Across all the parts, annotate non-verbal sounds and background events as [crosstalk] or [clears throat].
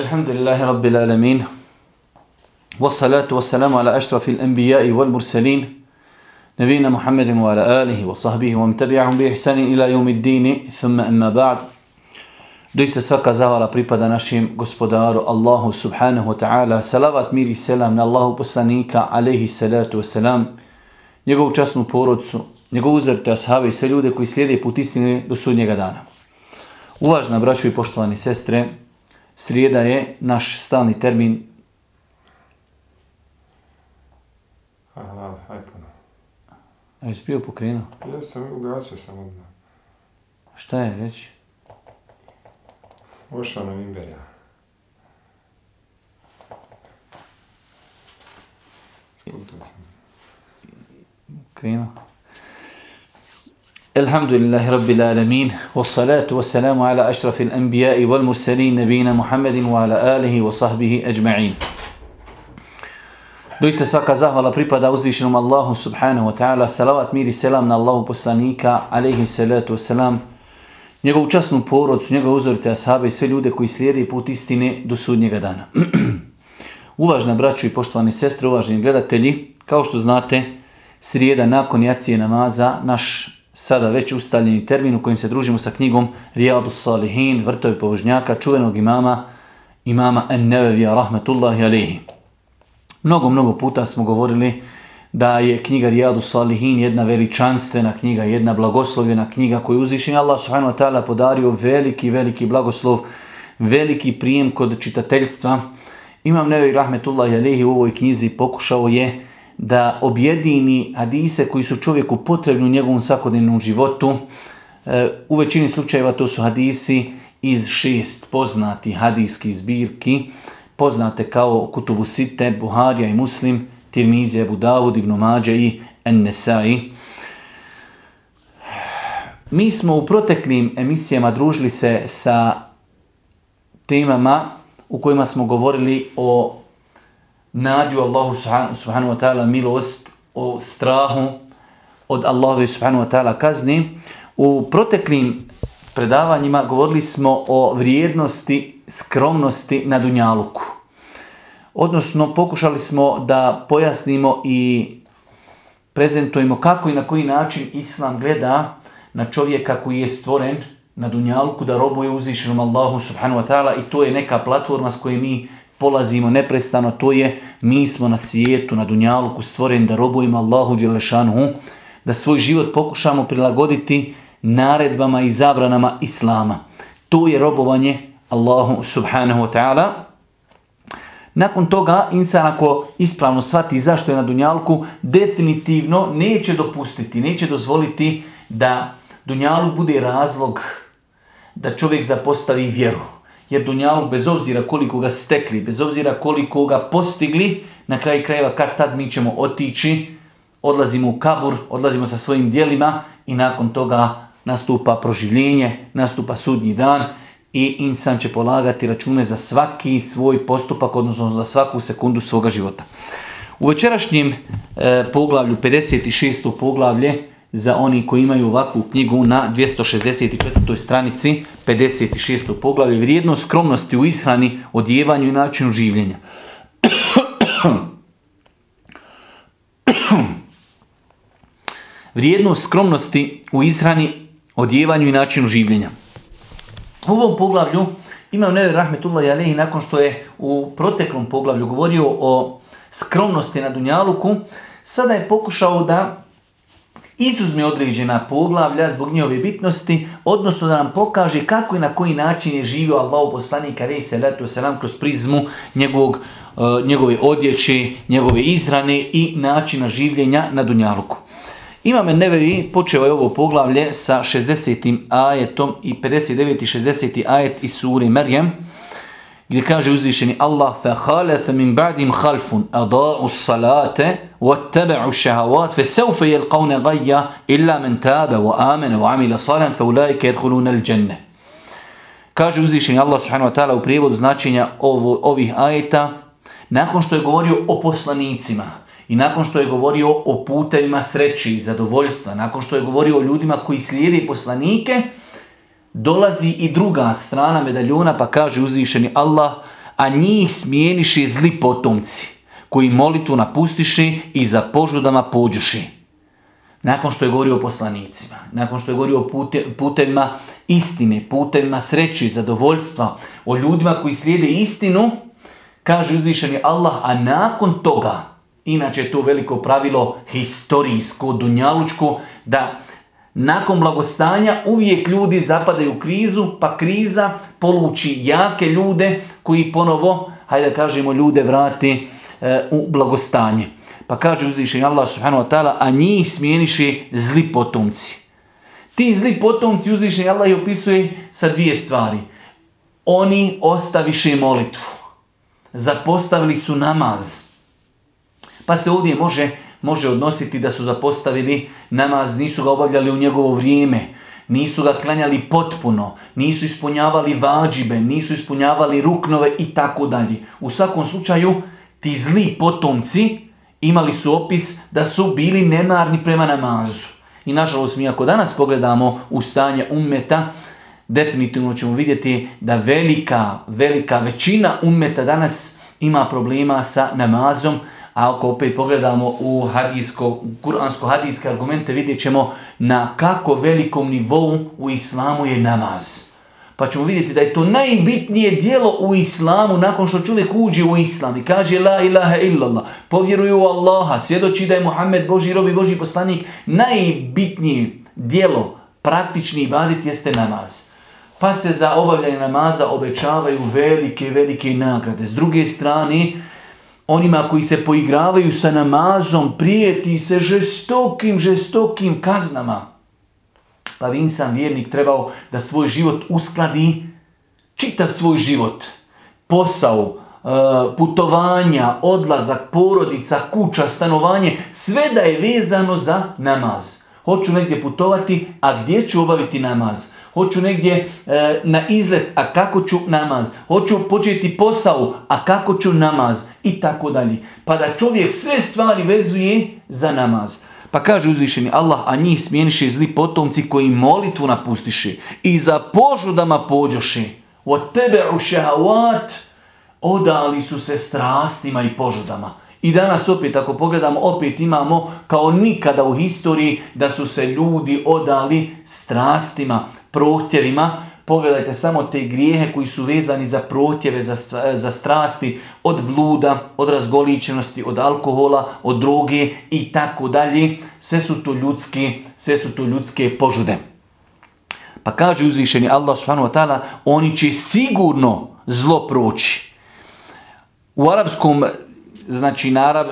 Alhamdulillahi Rabbil Alamin. Wassalatu wassalamu ala ashrafil anbijai wal mursalin. Nabina Muhammedin wa ala alihi wa sahbihi wa mtabi'ahum bi ihsanin ila yawmiddini. Thumma amma ba'd. Doista svaka zavala pripada našim gospodaru Allahu subhanahu wa ta'ala. Salavat mir i selam na Allahu poslanika alaihi salatu wassalam. Njegovu časnu porodcu, njegovu uzrte ashave i sve ljude koji slijede put istine do sudnjega dana. Uvažna braću i poštovani sestre, srijeda je naš stalni termin Aha, aj puno. A jesi bio pokrenuo? Ja sam ugasio sam odmah. Šta je reći? Ošao nam imberja. Sputao sam. Krenuo. Elhamdülillahi Rabbil alemin. Ve salatu ve selamu ala aşrafil enbiyai vel murselin nebine Muhammedin ve ala alihi ve sahbihi ecma'in. Doista svaka zahvala pripada uzvišenom Allahu subhanahu wa ta'ala. Salavat, mir i selam na Allahu poslanika, alaihi salatu selam. Njegovu časnu porodcu, njegov uzorite ashabe i sve ljude koji slijede put istine do sudnjega dana. [clears throat] Uvažna braću i poštovane sestre, uvaženi gledatelji, kao što znate, srijeda nakon jacije namaza naš sada već ustaljeni termin u kojem se družimo sa knjigom Rijadu Salihin, vrtovi pobožnjaka, čuvenog imama, imama En-Nevevija, rahmetullahi alihi. Mnogo, mnogo puta smo govorili da je knjiga Rijadu Salihin jedna veličanstvena knjiga, jedna blagoslovljena knjiga koju uzvišen Allah subhanahu wa ta'ala podario veliki, veliki blagoslov, veliki prijem kod čitateljstva. Imam Nevevi Rahmetullahi alihi u ovoj knjizi pokušao je da objedini hadise koji su čovjeku potrebni u njegovom svakodnevnom životu. E, U većini slučajeva to su hadisi iz šest poznati hadijskih zbirki, poznate kao Kutubu Site, Buharija i Muslim, Tirmizija, Abu Dawud, Ibn Mađa i En-Nesai. Mi smo u proteklim emisijama družili se sa temama u kojima smo govorili o nadju Allahu subhanahu wa ta'ala milost, o strahu od Allahu subhanahu wa ta'ala kazni. U proteklim predavanjima govorili smo o vrijednosti skromnosti na Dunjaluku. Odnosno, pokušali smo da pojasnimo i prezentujemo kako i na koji način Islam gleda na čovjeka koji je stvoren na Dunjaluku da robuje uzvišenom Allahu subhanahu wa ta'ala i to je neka platforma s kojoj mi polazimo neprestano, to je mi smo na svijetu, na Dunjaluku stvoreni da robujemo Allahu Đelešanuhu, da svoj život pokušamo prilagoditi naredbama i zabranama Islama. To je robovanje Allahu subhanahu wa ta'ala. Nakon toga, insan ako ispravno shvati zašto je na Dunjalku, definitivno neće dopustiti, neće dozvoliti da Dunjaluk bude razlog da čovjek zapostavi vjeru. Jer Dunjaluk, bez obzira koliko ga stekli, bez obzira koliko ga postigli, na kraju krajeva kad tad mi ćemo otići, odlazimo u kabur, odlazimo sa svojim dijelima i nakon toga nastupa proživljenje, nastupa sudnji dan i insan će polagati račune za svaki svoj postupak, odnosno za svaku sekundu svoga života. U večerašnjem e, poglavlju, 56. poglavlje, za oni koji imaju ovakvu knjigu na 264. stranici, 56. poglavlje, vrijednost skromnosti u ishrani, odjevanju i načinu življenja. vrijednost skromnosti u ishrani, odjevanju i načinu življenja. U ovom poglavlju imam Nevi Rahmetullah Jalehi nakon što je u proteklom poglavlju govorio o skromnosti na Dunjaluku, sada je pokušao da izuzme određena poglavlja zbog njihove bitnosti, odnosno da nam pokaže kako i na koji način je živio Allah poslanik alejhi salatu selam kroz prizmu njegovog, uh, njegove odjeće, njegove izrane i načina življenja na Dunjaluku. Imam Nevevi počeo je ovo poglavlje sa 60. ajetom i 59. i 60. ajet iz suri Merjem, gdje kaže uzvišeni Allah فَحَالَثَ مِنْ بَعْدِمْ خَلْفٌ أَضَاءُ الصَّلَاةَ وَاتَّبَعُوا الشَّهَوَاتِ فَسَوْفَ يَلْقَوْنَ غَيَّ إِلَّا مَنْ تَابَ وَآمَنَ وَعَمِلَ صَالًا فَأُولَٰئِكَ يَدْخُلُونَ الْجَنَّةِ Kaže uzvišeni Allah subhanahu wa ta'ala u prijevodu značenja ovo, ovih ajeta, nakon što je govorio o poslanicima, i nakon što je govorio o putevima sreći i zadovoljstva, nakon što je govorio o ljudima koji slijede poslanike, dolazi i druga strana medaljona pa kaže uzvišeni Allah a njih smijeniši zli potomci, koji molitvu napustiši i za požudama pođuši. Nakon što je govorio o poslanicima, nakon što je govorio o pute, putevima istine, putevima sreće i zadovoljstva, o ljudima koji slijede istinu, kaže uzvišeni Allah, a nakon toga, inače je to veliko pravilo historijsko, dunjalučko, da nakon blagostanja uvijek ljudi zapadaju u krizu, pa kriza poluči jake ljude koji ponovo, hajde da kažemo, ljude vrati e, u blagostanje. Pa kaže uzvišenje Allah subhanahu wa ta'ala, a njih smijeniše zli potomci. Ti zli potomci uzvišenje Allah ih opisuje sa dvije stvari. Oni ostaviše molitvu. Zapostavili su namaz. Pa se ovdje može, može odnositi da su zapostavili namaz, nisu ga obavljali u njegovo vrijeme, nisu ga klanjali potpuno, nisu ispunjavali vađibe, nisu ispunjavali ruknove i tako dalje. U svakom slučaju, ti zli potomci imali su opis da su bili nemarni prema namazu. I nažalost mi ako danas pogledamo u stanje ummeta, definitivno ćemo vidjeti da velika, velika većina ummeta danas ima problema sa namazom, a ako opet pogledamo u hadijsko, kuransko-hadijske argumente, vidjet ćemo na kako velikom nivou u islamu je namaz. Pa ćemo vidjeti da je to najbitnije dijelo u islamu nakon što čovjek uđe u islam i kaže la ilaha illallah, povjeruju u Allaha, svjedoči da je Muhammed Boži rob i Boži poslanik, najbitnije dijelo, praktični ibadit jeste namaz. Pa se za obavljanje namaza obećavaju velike, velike nagrade. S druge strane, onima koji se poigravaju sa namazom, prijeti se žestokim, žestokim kaznama. Pa bi insan vjernik trebao da svoj život uskladi, čitav svoj život, posao, e, putovanja, odlazak, porodica, kuća, stanovanje, sve da je vezano za namaz. Hoću negdje putovati, a gdje ću obaviti namaz? Hoću negdje e, na izlet, a kako ću namaz? Hoću početi posao, a kako ću namaz? I tako dalje. Pa da čovjek sve stvari vezuje za namaz. Pa kaže uzvišeni Allah, a njih smijeniše zli potomci koji molitvu napustiše i za požudama pođoše. Od tebe u odali su se strastima i požudama. I danas opet, ako pogledamo, opet imamo kao nikada u historiji da su se ljudi odali strastima, prohtjevima. Pogledajte samo te grijehe koji su vezani za prohtjeve, za, za strasti, od bluda, od razgoličenosti, od alkohola, od droge i tako dalje. Sve su to ljudske, sve su to ljudske požude. Pa kaže uzvišeni Allah subhanahu wa ta'ala, oni će sigurno zlo proći. U arapskom, znači na arab,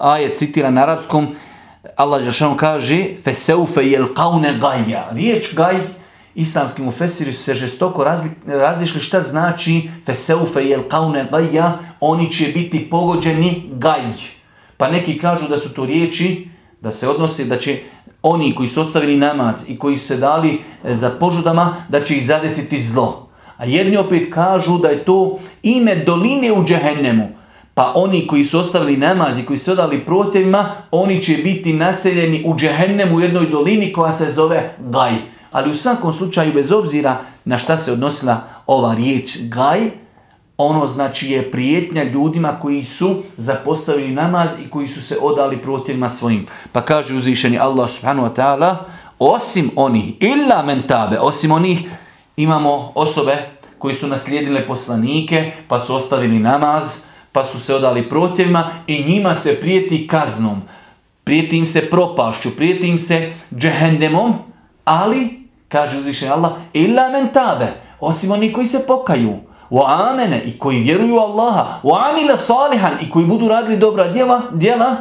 aje citira na arapskom, Allah Žešanu kaže Feseufe jel kaune gajja. Riječ gaj islamski mufesiri su se žestoko razli, razlišli šta znači feseufe jel kaune gajja, oni će biti pogođeni gaj. Pa neki kažu da su to riječi, da se odnosi, da će oni koji su ostavili namaz i koji su se dali za požudama, da će ih zadesiti zlo. A jedni opet kažu da je to ime doline u džehennemu. Pa oni koji su ostavili namaz i koji su odali protevima, oni će biti naseljeni u džehennemu u jednoj dolini koja se zove Gaj. Ali u svakom slučaju, bez obzira na šta se odnosila ova riječ gaj, ono znači je prijetnja ljudima koji su zapostavili namaz i koji su se odali protivima svojim. Pa kaže uzvišeni Allah subhanahu wa ta'ala, osim onih, illa mentabe, osim onih, imamo osobe koji su naslijedile poslanike, pa su ostavili namaz, pa su se odali protivima i njima se prijeti kaznom. Prijeti im se propašću, prijeti im se džehendemom, ali Kaže uzvišen Allah, illa men tabe, osim oni koji se pokaju, wa amene i koji vjeruju Allaha, wa amila salihan i koji budu radili dobra djela, djela,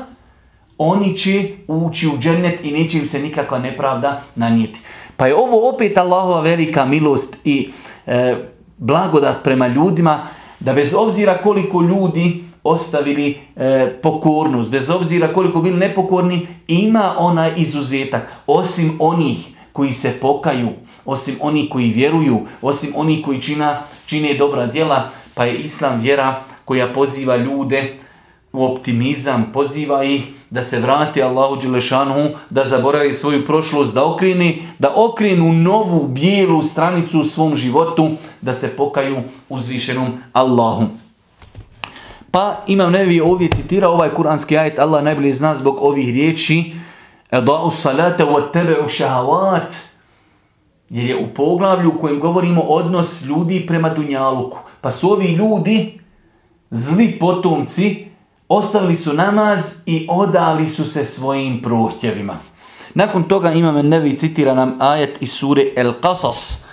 oni će ući u džennet i neće im se nikakva nepravda nanijeti. Pa je ovo opet Allahova velika milost i e, blagodat prema ljudima, da bez obzira koliko ljudi ostavili e, pokornost, bez obzira koliko bili nepokorni, ima onaj izuzetak, osim onih koji se pokaju, osim oni koji vjeruju, osim oni koji čina, čine dobra djela, pa je Islam vjera koja poziva ljude u optimizam, poziva ih da se vrati Allahu Đelešanu, da zaboravi svoju prošlost, da okreni, da okrenu novu bijelu stranicu u svom životu, da se pokaju uzvišenom Allahu. Pa Imam Nevi ovdje citira ovaj kuranski ajet, Allah najbolje zna zbog ovih riječi, Eda'u salate wa tebe'u šahavat, jer je u poglavlju u kojem govorimo odnos ljudi prema Dunjaluku. Pa su ovi ljudi, zli potomci, ostavili su namaz i odali su se svojim prohtjevima. Nakon toga Imam Nevi citira nam ajet iz sure El Qasas,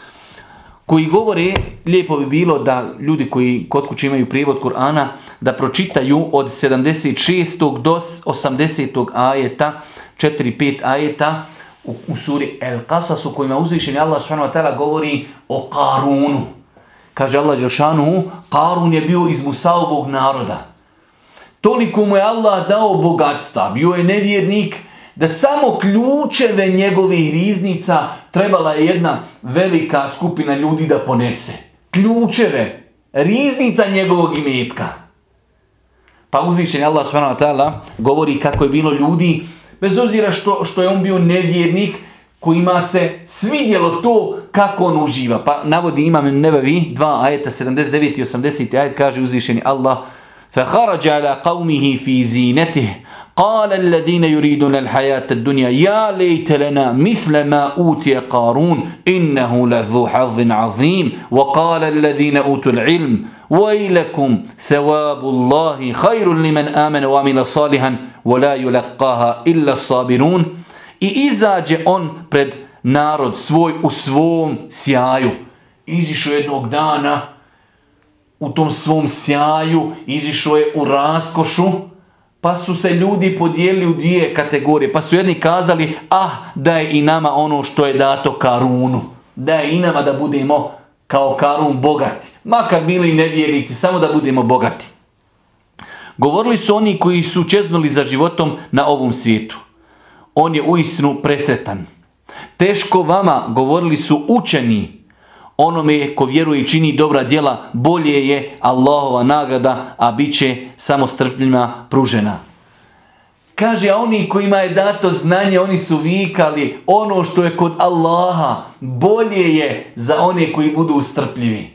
koji govore, lijepo bi bilo da ljudi koji kod kuće imaju prijevod Kur'ana, da pročitaju od 76. do 80. ajeta, 4-5 ajeta u, u suri El Qasas u kojima uzvišeni Allah subhanahu govori o Karunu. Kaže Allah Đelšanu, Karun je bio iz Musaovog naroda. Toliko mu je Allah dao bogatstva, bio je nevjernik, da samo ključeve njegovih riznica trebala je jedna velika skupina ljudi da ponese. Ključeve, riznica njegovog imetka. Pa uzvišen Allah s.w.t. govori kako je bilo ljudi, bez obzira što, što je on bio nevjernik, kojima se svidjelo to kako on uživa. Pa navodi imam nebevi, dva ajeta, 79 i 80 ajet, kaže uzvišeni Allah, فخرج على قومه في زينته قال الذين يريدون الحياة الدنيا يا ليت لنا مثل ما أوتي قارون إنه لذو حظ عظيم وقال الذين أوتوا العلم ويلكم ثواب الله خير لمن آمن وعمل صالحا ولا يلقاها إلا الصابرون I izađe on pred narod svoj u svom sjaju. Izišao jednog dana u tom svom sjaju, izišao je u raskošu, pa su se ljudi podijelili u dvije kategorije. Pa su jedni kazali, ah, da je i nama ono što je dato Karunu. Da je i nama da budemo kao Karun bogati. Makar bili nevjernici, samo da budemo bogati. Govorili su oni koji su čeznuli za životom na ovom svijetu. On je uistinu presretan. Teško vama, govorili su učeni, onome ko vjeruje i čini dobra djela, bolje je Allahova nagrada, a bit će samo strpljima pružena. Kaže, a oni kojima je dato znanje, oni su vikali, ono što je kod Allaha, bolje je za one koji budu ustrpljivi.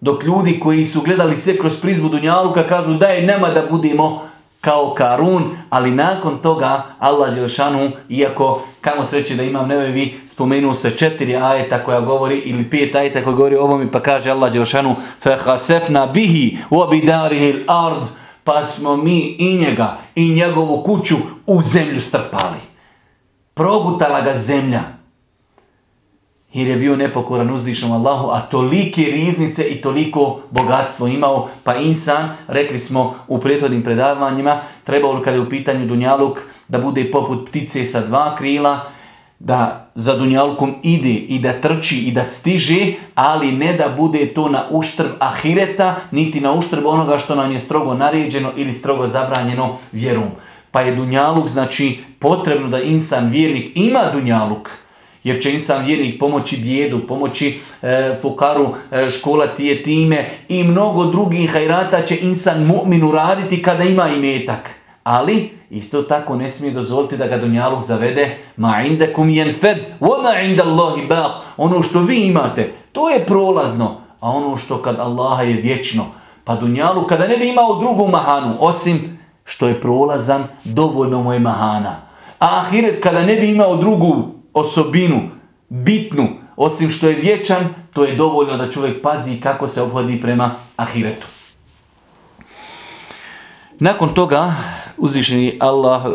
Dok ljudi koji su gledali sve kroz prizmu Dunjaluka kažu da je nema da budemo kao Karun, ali nakon toga Allah Đelšanu, iako kamo sreće da imam nevevi, spomenuo se četiri ajeta koja govori, ili pet ajeta koja govori o ovom, pa kaže Allah Đelšanu فَحَسَفْنَا بِهِ وَبِدَارِهِ الْأَرْضِ pa smo mi i njega i njegovu kuću u zemlju strpali. Progutala ga zemlja. Jer je bio nepokoran uzvišnom Allahu, a tolike riznice i toliko bogatstvo imao, pa insan, rekli smo u prethodnim predavanjima, trebalo kada je u pitanju Dunjaluk da bude poput ptice sa dva krila, da za Dunjalukom ide i da trči i da stiže, ali ne da bude to na uštrb ahireta, niti na uštrb onoga što nam je strogo naređeno ili strogo zabranjeno vjerom. Pa je Dunjaluk, znači, potrebno da insan vjernik ima Dunjaluk, jer će insan vjernik pomoći djedu, pomoći e, fukaru, e, školati je time i mnogo drugih hajrata će insan mu'minu raditi kada ima imetak. Ali isto tako ne smije dozvoliti da ga dunjaluk zavede ma indakum yanfad wa ma inda Allahi baq. Ono što vi imate, to je prolazno, a ono što kad Allaha je vječno. Pa dunjaluk kada ne bi imao drugu mahanu, osim što je prolazan, dovoljno mu je mahana. A ahiret kada ne bi imao drugu osobinu, bitnu, osim što je vječan, to je dovoljno da čovjek pazi kako se obhodi prema ahiretu. Nakon toga, uzvišeni Allah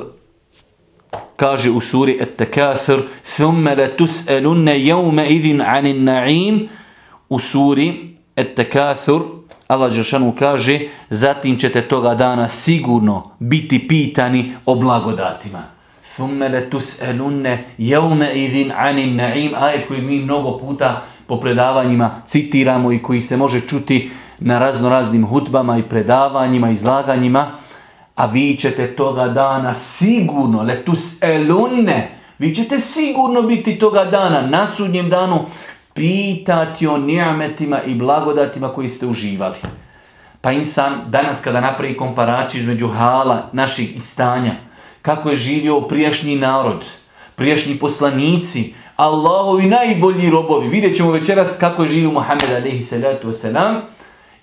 kaže u suri At-Takathur ثُمَّ لَتُسْأَلُنَّ يَوْمَ إِذٍ عَنِ النَّعِيمِ U suri At-Takathur Allah Đeršanu kaže zatim ćete toga dana sigurno biti pitani o blagodatima. ثُمَّ لَتُسْأَلُنَّ يَوْمَ إِذٍ عَنِ النَّعِيمِ Ajet koji mi mnogo puta po predavanjima citiramo i koji se može čuti na razno raznim hutbama i predavanjima, izlaganjima, a vi ćete toga dana sigurno, letus elunne, vi ćete sigurno biti toga dana, na sudnjem danu, pitati o nijametima i blagodatima koji ste uživali. Pa insan danas kada napravi komparaciju između hala naših i stanja, kako je živio prijašnji narod, prijašnji poslanici, Allahovi najbolji robovi. Vidjet ćemo večeras kako je živio Muhammed wasalam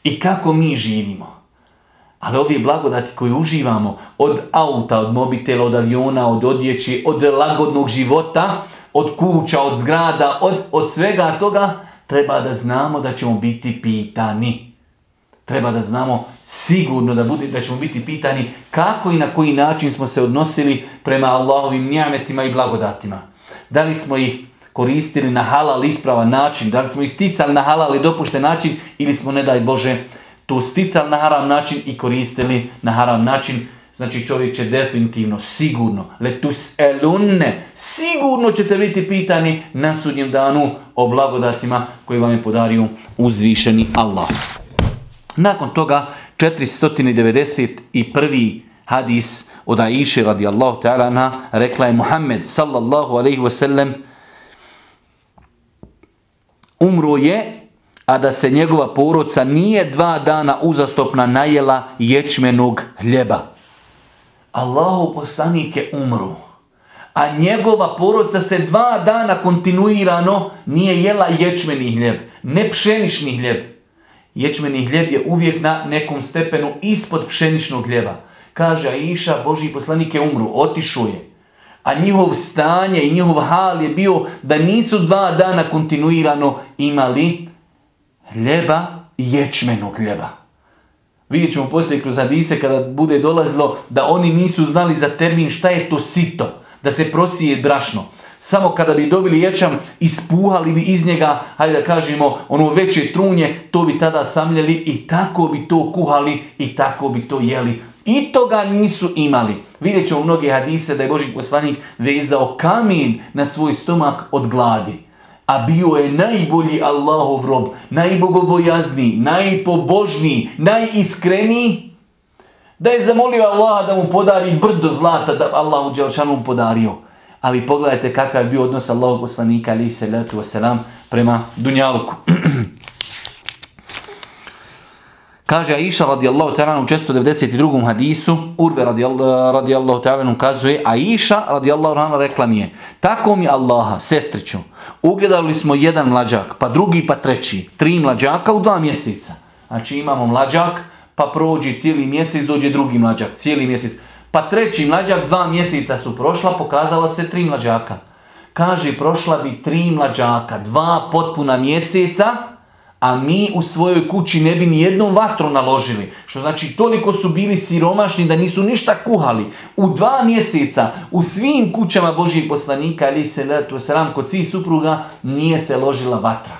i kako mi živimo. Ali ove blagodati koje uživamo od auta, od mobitela, od aviona, od odjeći, od lagodnog života, od kuća, od zgrada, od, od svega toga, treba da znamo da ćemo biti pitani. Treba da znamo sigurno da, bude, da ćemo biti pitani kako i na koji način smo se odnosili prema Allahovim njametima i blagodatima. Da li smo ih koristili na halal ispravan način, da li smo ih na halal i dopušten način ili smo, ne daj Bože, to sticali na haram način i koristili na haram način. Znači čovjek će definitivno, sigurno, letus elunne, sigurno ćete biti pitani na sudnjem danu o blagodatima koji vam je podario uzvišeni Allah. Nakon toga 491. hadis od Aisha radijallahu ta'ala rekla je Muhammed sallallahu alaihi wasallam umro je a da se njegova poroca nije dva dana uzastopna najela ječmenog hljeba. Allahu poslanik je umru, a njegova poroca se dva dana kontinuirano nije jela ječmeni hljeb, ne pšenični hljeb. Ječmeni hljeb je uvijek na nekom stepenu ispod pšeničnog hljeba. Kaže Aisha, Boži poslanik je umru, otišao je. A njihov stanje i njihov hal je bio da nisu dva dana kontinuirano imali hljeba i ječmenog hljeba. Vidjet ćemo poslije kroz hadise kada bude dolazilo da oni nisu znali za termin šta je to sito, da se prosije brašno. Samo kada bi dobili ječam, ispuhali bi iz njega, hajde da kažemo, ono veće trunje, to bi tada samljeli i tako bi to kuhali i tako bi to jeli. I toga nisu imali. Vidjet ćemo mnoge hadise da je Boži poslanik vezao kamen na svoj stomak od gladi a bio je najbolji Allahov rob, najbogobojazniji, najpobožniji, najiskreniji, da je zamolio Allah da mu podari brdo zlata, da Allah u Đelšanu podario. Ali pogledajte kakav je bio odnos Allahog poslanika, ali se letu wasalam, prema Dunjaluku. [clears throat] Kaže Aisha radijallahu ta'ala u 692. hadisu, Urve radijallahu ta'ala kazuje, Aisha radijallahu ta'ala rekla mi je, tako mi Allaha, sestriću, ugledali smo jedan mlađak, pa drugi, pa treći, tri mlađaka u dva mjeseca. Znači imamo mlađak, pa prođe cijeli mjesec, dođe drugi mlađak, cijeli mjesec. Pa treći mlađak, dva mjeseca su prošla, pokazalo se tri mlađaka. Kaže, prošla bi tri mlađaka, dva potpuna mjeseca, a mi u svojoj kući ne bi ni jednom vatru naložili. Što znači toliko su bili siromašni da nisu ništa kuhali. U dva mjeseca u svim kućama Božih poslanika, ali se letu sram, kod svih supruga nije se ložila vatra.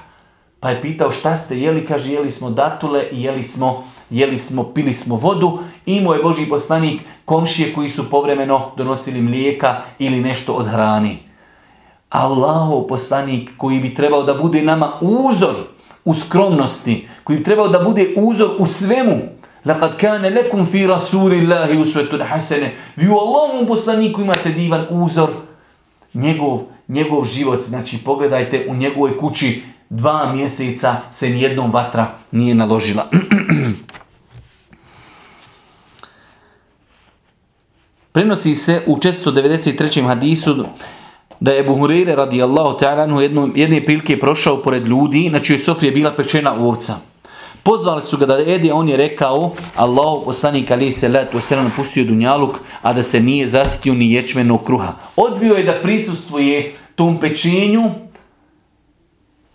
Pa je pitao šta ste jeli, kaže jeli smo datule i jeli smo, jeli smo, pili smo vodu. Imao je Božji poslanik komšije koji su povremeno donosili mlijeka ili nešto od hrani. Allahov poslanik koji bi trebao da bude nama uzor, u skromnosti, koji bi trebao da bude uzor u svemu. Laqad kana lakum fi rasulillahi uswatun hasana. Vi u Allahovom poslaniku imate divan uzor. Njegov, njegov život, znači pogledajte u njegovoj kući dva mjeseca se nijednom vatra nije naložila. [clears throat] Prenosi se u 493. hadisu da je Ebu Hureyre radijallahu ta'ala jedne prilike prošao pored ljudi, na čijoj sofri je bila pečena ovca. Pozvali su ga da jedi, a on je rekao, Allahu poslanik ali se letu selam pustio dunjaluk, a da se nije zasitio ni ječmenog kruha. Odbio je da prisustvuje tom pečenju,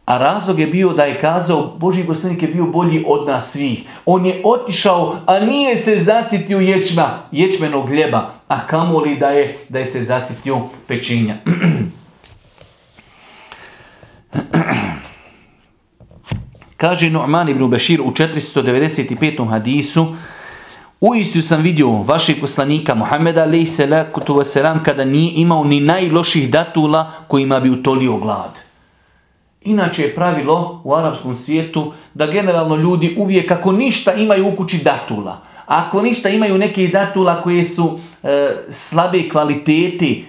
a razlog je bio da je kazao, Boži poslanik je bio bolji od nas svih. On je otišao, a nije se zasitio ječma, ječmenog hljeba, a kamoli da je, da je se zasitio pečenja. [clears throat] [clears throat] Kaže Nu'man ibn Bešir u 495. hadisu, u istinu sam vidio vašeg poslanika Muhammeda salatu kada nije imao ni najloših datula kojima bi utolio glad. Inače je pravilo u arapskom svijetu da generalno ljudi uvijek ako ništa imaju u kući datula. Ako ništa imaju neke datula koje su e, slabe kvaliteti,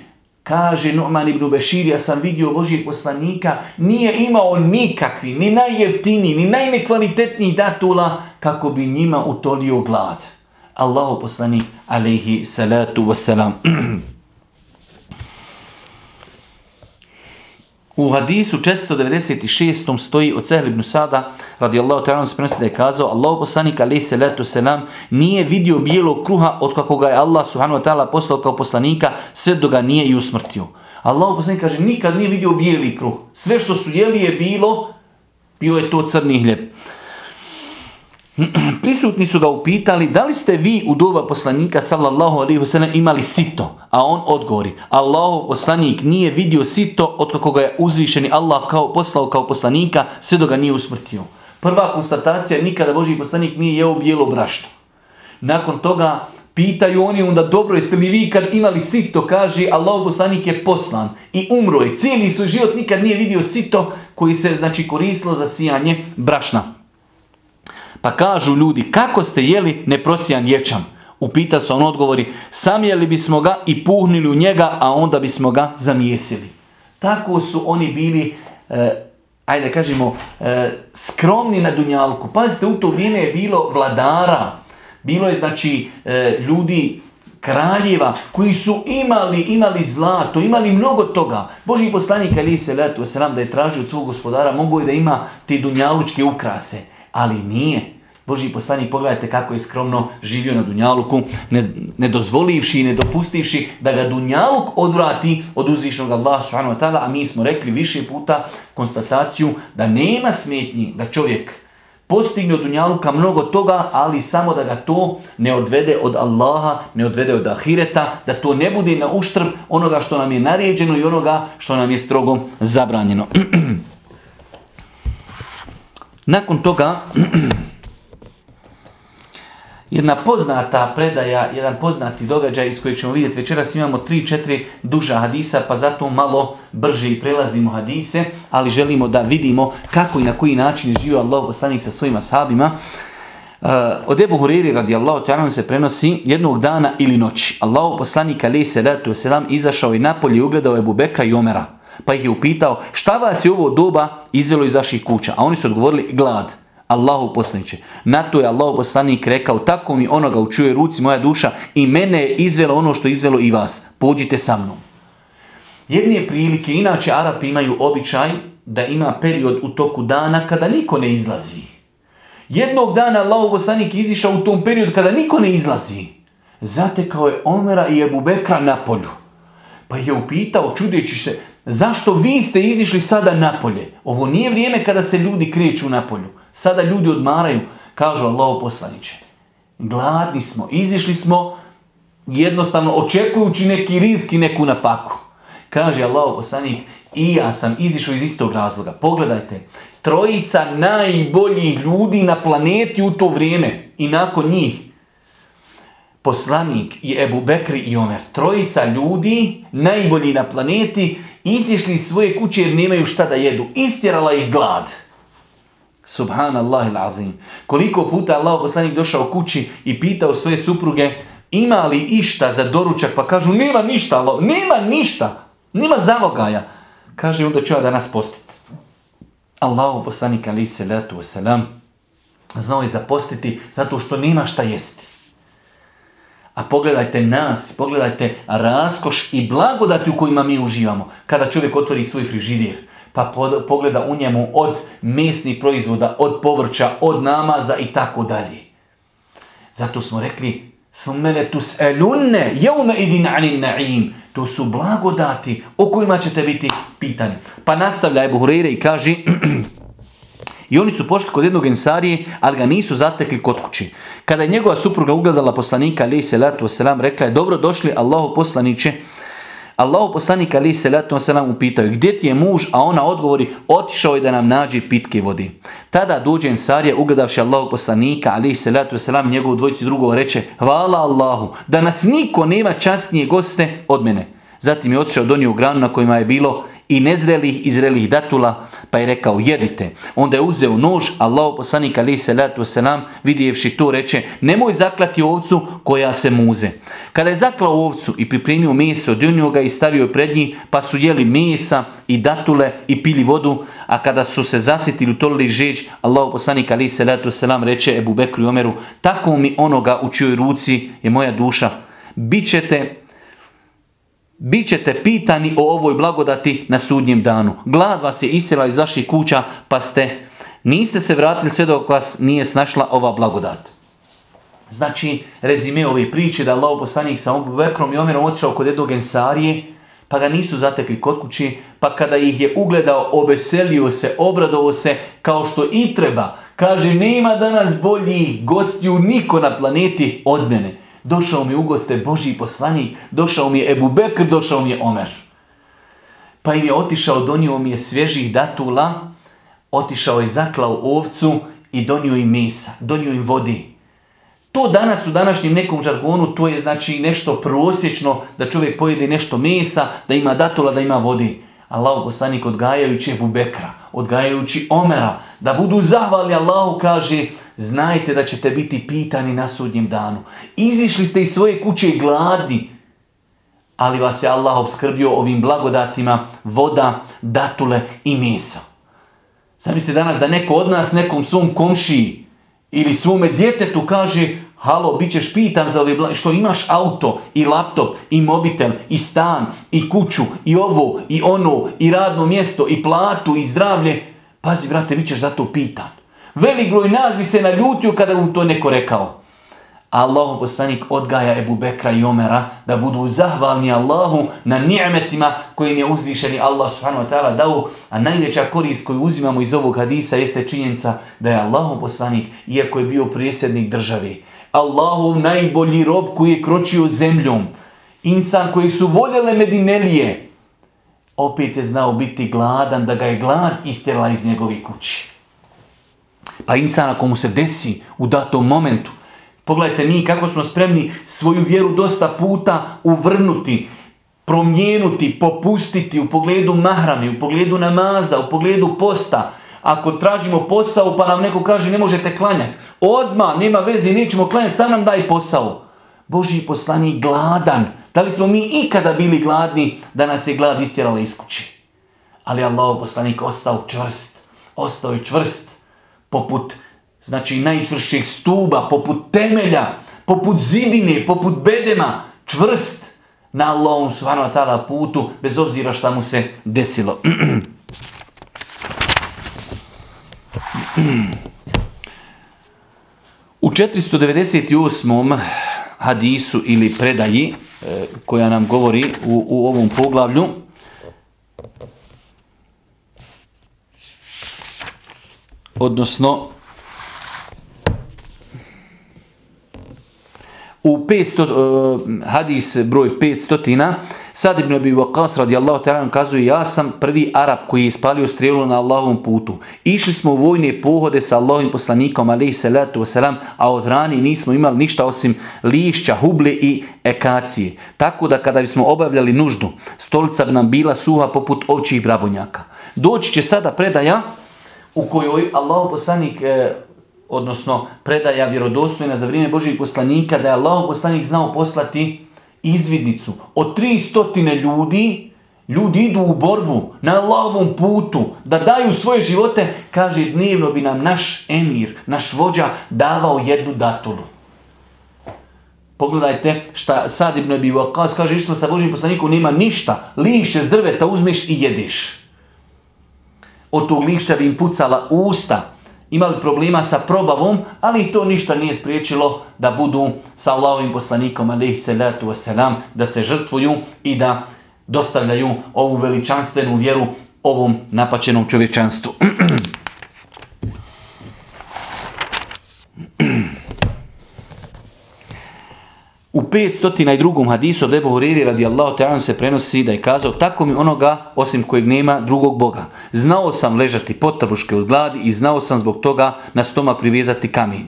Kaže Nu'man ibn Bešir, ja sam vidio Božijeg poslanika, nije imao nikakvi, ni najjeftiniji, ni najnekvalitetniji datula kako bi njima utolio glad. Allahu poslanik, alaihi salatu wasalam. [clears throat] U hadisu 496. stoji od Sehl ibn Sada, radijallahu ta'ala, se prenosi da je kazao, Allahu poslanik, alaihi salatu selam, nije vidio bijelog kruha od kako ga je Allah subhanahu wa ta'ala poslao kao poslanika, sve do ga nije i usmrtio. Allahu poslanik kaže, nikad nije vidio bijeli kruh. Sve što su jeli je bilo, bio je to crni hljeb. [clears throat] Prisutni su ga upitali da li ste vi u doba poslanika sallallahu alaihi wasallam imali sito, a on odgovori Allahu poslanik nije vidio sito od kako ga je uzvišeni Allah kao poslao kao poslanika sve do ga nije usmrtio. Prva konstatacija nikada Boži poslanik nije jeo bijelo brašno. Nakon toga pitaju oni onda dobro jeste li vi kad imali sito kaže Allah poslanik je poslan i umro je cijeli svoj život nikad nije vidio sito koji se znači koristilo za sijanje brašna. Pa kažu ljudi, kako ste jeli neprosijan ječam? Upita se on odgovori, samjeli bismo ga i puhnili u njega, a onda bismo ga zamijesili. Tako su oni bili, eh, ajde kažemo, eh, skromni na Dunjalku. Pazite, u to vrijeme je bilo vladara, bilo je znači eh, ljudi kraljeva koji su imali imali zlato, imali mnogo toga. Boži poslanik ali se letu da je tražio od svog gospodara, mogu je da ima te dunjalučke ukrase ali nije. Boži poslanik, pogledajte kako je skromno živio na Dunjaluku, ne, ne dozvolivši i ne dopustivši da ga Dunjaluk odvrati od uzvišnog Allaha subhanahu wa ta'ala, a mi smo rekli više puta konstataciju da nema smetnji da čovjek postigne od Dunjaluka mnogo toga, ali samo da ga to ne odvede od Allaha, ne odvede od Ahireta, da to ne bude na uštrb onoga što nam je naređeno i onoga što nam je strogo zabranjeno. [clears throat] Nakon toga, [clears throat] jedna poznata predaja, jedan poznati događaj iz kojeg ćemo vidjeti večeras, imamo 3-4 duža hadisa, pa zato malo brže prelazimo hadise, ali želimo da vidimo kako i na koji način živio Allah poslanik sa svojima sahabima. Uh, od Ebu Huriri radijallahu ta'ala se prenosi jednog dana ili noći. Allahu poslanik alaihi salatu wasalam izašao i napolje i ugledao Ebu Bekra i Omera. Pa ih je upitao šta vas je ovo doba izvelo iz vaših kuća? A oni su odgovorili glad. Allahu poslaniće. Na to je Allahu poslanik rekao, tako mi onoga u ruci moja duša i mene je izvelo ono što je izvelo i vas. Pođite sa mnom. Jedne prilike, inače Arapi imaju običaj da ima period u toku dana kada niko ne izlazi. Jednog dana Allahu poslanik izišao u tom periodu kada niko ne izlazi. Zatekao je Omera i Ebu Bekra na polju. Pa je upitao, čudeći se, zašto vi ste izišli sada napolje? Ovo nije vrijeme kada se ljudi kreću na polju. Sada ljudi odmaraju, kažu Allahu poslaniće. Gladni smo, izišli smo jednostavno očekujući neki rizk i neku nafaku. Kaže Allahu poslanik, i ja sam izišao iz istog razloga. Pogledajte, trojica najboljih ljudi na planeti u to vrijeme i nakon njih poslanik i Ebu Bekri i Omer, trojica ljudi, najbolji na planeti, izišli iz svoje kuće jer nemaju šta da jedu. Istjerala ih glad. Subhanallah azim. Koliko puta Allah poslanik došao kući i pitao svoje supruge ima li išta za doručak, pa kažu nema ništa, Allah, nema ništa, nema zalogaja. Kaže onda ću ja danas postiti. Allah poslanik ali se letu wasalam znao je zapostiti zato što nema šta jesti. A pogledajte nas, pogledajte raskoš i blagodati u kojima mi uživamo. Kada čovjek otvori svoj frižidir, pa pogleda u njemu od mesnih proizvoda, od povrća, od namaza i tako dalje. Zato smo rekli, idin anin. To su blagodati o kojima ćete biti pitani. Pa nastavlja Ebu Hureyre i kaže, [clears throat] I oni su pošli kod jednog ensarije, ali ga nisu zatekli kod kući. Kada je njegova supruga ugledala poslanika, ali se letu selam, rekla je, dobro došli Allahu poslaniće. Allahu poslanik ali se letu selam upitao gdje ti je muž, a ona odgovori, otišao je da nam nađe pitke vodi. Tada dođe ensarija, ugledavši Allahu poslanika, ali se selam, njegovu dvojici drugova reče, hvala Allahu, da nas niko nema časnije goste od mene. Zatim je otišao donio granu na kojima je bilo i nezrelih i zrelih datula, pa je rekao jedite. Onda je uzeo nož, Allah poslanik ali se letu selam vidjevši to reče nemoj zaklati ovcu koja se muze. Kada je zaklao ovcu i pripremio meso, donio ga i stavio je pred njih, pa su jeli mesa i datule i pili vodu, a kada su se zasitili utolili žeđ, Allah poslanik ali se letu selam reče Ebu Bekru i Omeru, tako mi onoga u čijoj ruci je moja duša. Bićete Bićete pitani o ovoj blagodati na sudnjem danu. Glad vas je isjela iz vaših kuća, pa ste, niste se vratili sve dok vas nije snašla ova blagodat. Znači, rezime ove priče da Allah poslanik sa Bekrom i Omerom otišao kod jednog ensarije, pa ga nisu zatekli kod kući, pa kada ih je ugledao, obeselio se, obradovao se, kao što i treba. Kaže, nema danas boljih gostiju niko na planeti od mene. Došao mi u goste Božji poslanik, došao mi je Ebu Bekr, došao mi je Omer. Pa im je otišao, donio mi je svježih datula, otišao je zaklao ovcu i donio im mesa, donio im vodi. To danas u današnjem nekom žargonu, to je znači nešto prosječno da čovjek pojede nešto mesa, da ima datula, da ima vodi. Allah poslanik odgajajući Ebu Bekra, odgajajući Omera, da budu zahvali Allahu kaže znajte da ćete biti pitani na sudnjem danu. Izišli ste iz svoje kuće gladni, ali vas je Allah obskrbio ovim blagodatima voda, datule i meso. Zamislite danas da neko od nas nekom svom komšiji ili svome djetetu kaže halo, bit ćeš pitan za ove što imaš auto i laptop i mobitel i stan i kuću i ovo i ono i radno mjesto i platu i zdravlje. Pazi, brate, bit ćeš za to pitan. Velik broj nas bi se naljutio kada mu to neko rekao. Allah poslanik odgaja Ebu Bekra i Omera da budu zahvalni Allahu na ni'metima kojim je uzvišeni Allah subhanahu wa ta'ala dao, a najveća korist koju uzimamo iz ovog hadisa jeste činjenica da je Allahu poslanik, iako je bio prijesednik države, Allahov najbolji rob koji je kročio zemljom, insan kojeg su voljele Medinelije, opet je znao biti gladan, da ga je glad istjerala iz njegovi kući. Pa insan ako mu se desi u datom momentu, pogledajte mi kako smo spremni svoju vjeru dosta puta uvrnuti, promijenuti, popustiti u pogledu mahrami, u pogledu namaza, u pogledu posta. Ako tražimo posao pa nam neko kaže ne možete klanjati, odma nema veze, nećemo klanjati, sam nam daj posao. Božji poslanik gladan. Da li smo mi ikada bili gladni da nas je glad istjerala iz kući? Ali Allah poslanik ostao čvrst, ostao je čvrst poput znači najčvršćeg stuba, poput temelja, poput zidine, poput bedema, čvrst na Allahom subhanahu wa ta'ala putu, bez obzira šta mu se desilo. [clears throat] U 498. hadisu ili predaji e, koja nam govori u, u ovom poglavlju odnosno u 500, uh, hadis broj 500 Sad ibn Abi Waqas radijallahu ta'ala kazuje ja sam prvi Arab koji je ispalio strijelu na Allahovom putu. Išli smo u vojne pohode sa Allahovim poslanikom alejhi salatu vesselam, a od rani nismo imali ništa osim lišća, huble i ekacije. Tako da kada bismo obavljali nuždu, stolica bi nam bila suha poput ovčih brabonjaka. Doći će sada predaja u kojoj Allah poslanik e, odnosno predaja vjerodostojna za vrijeme Božih poslanika da je Allah poslanik znao poslati izvidnicu. Od 300 ljudi ljudi idu u borbu na Allahovom putu da daju svoje živote. Kaže dnevno bi nam naš emir naš vođa davao jednu datulu. Pogledajte šta Sad ibn Abi Waqqas kaže išli sa Božim poslanikom nema ništa. Lišće s drveta uzmeš i jedeš. Od tog lišća bi im pucala usta, imali problema sa probavom, ali to ništa nije spriječilo da budu sa Allahovim poslanikom, salatu wasalam, da se žrtvuju i da dostavljaju ovu veličanstvenu vjeru ovom napačenom čovječanstvu. [clears throat] U 502. hadisu od Ebu Huriri radijallahu ta'ala se prenosi da je kazao tako mi onoga osim kojeg nema drugog Boga. Znao sam ležati potrbuške od gladi i znao sam zbog toga na stomak privezati kamen.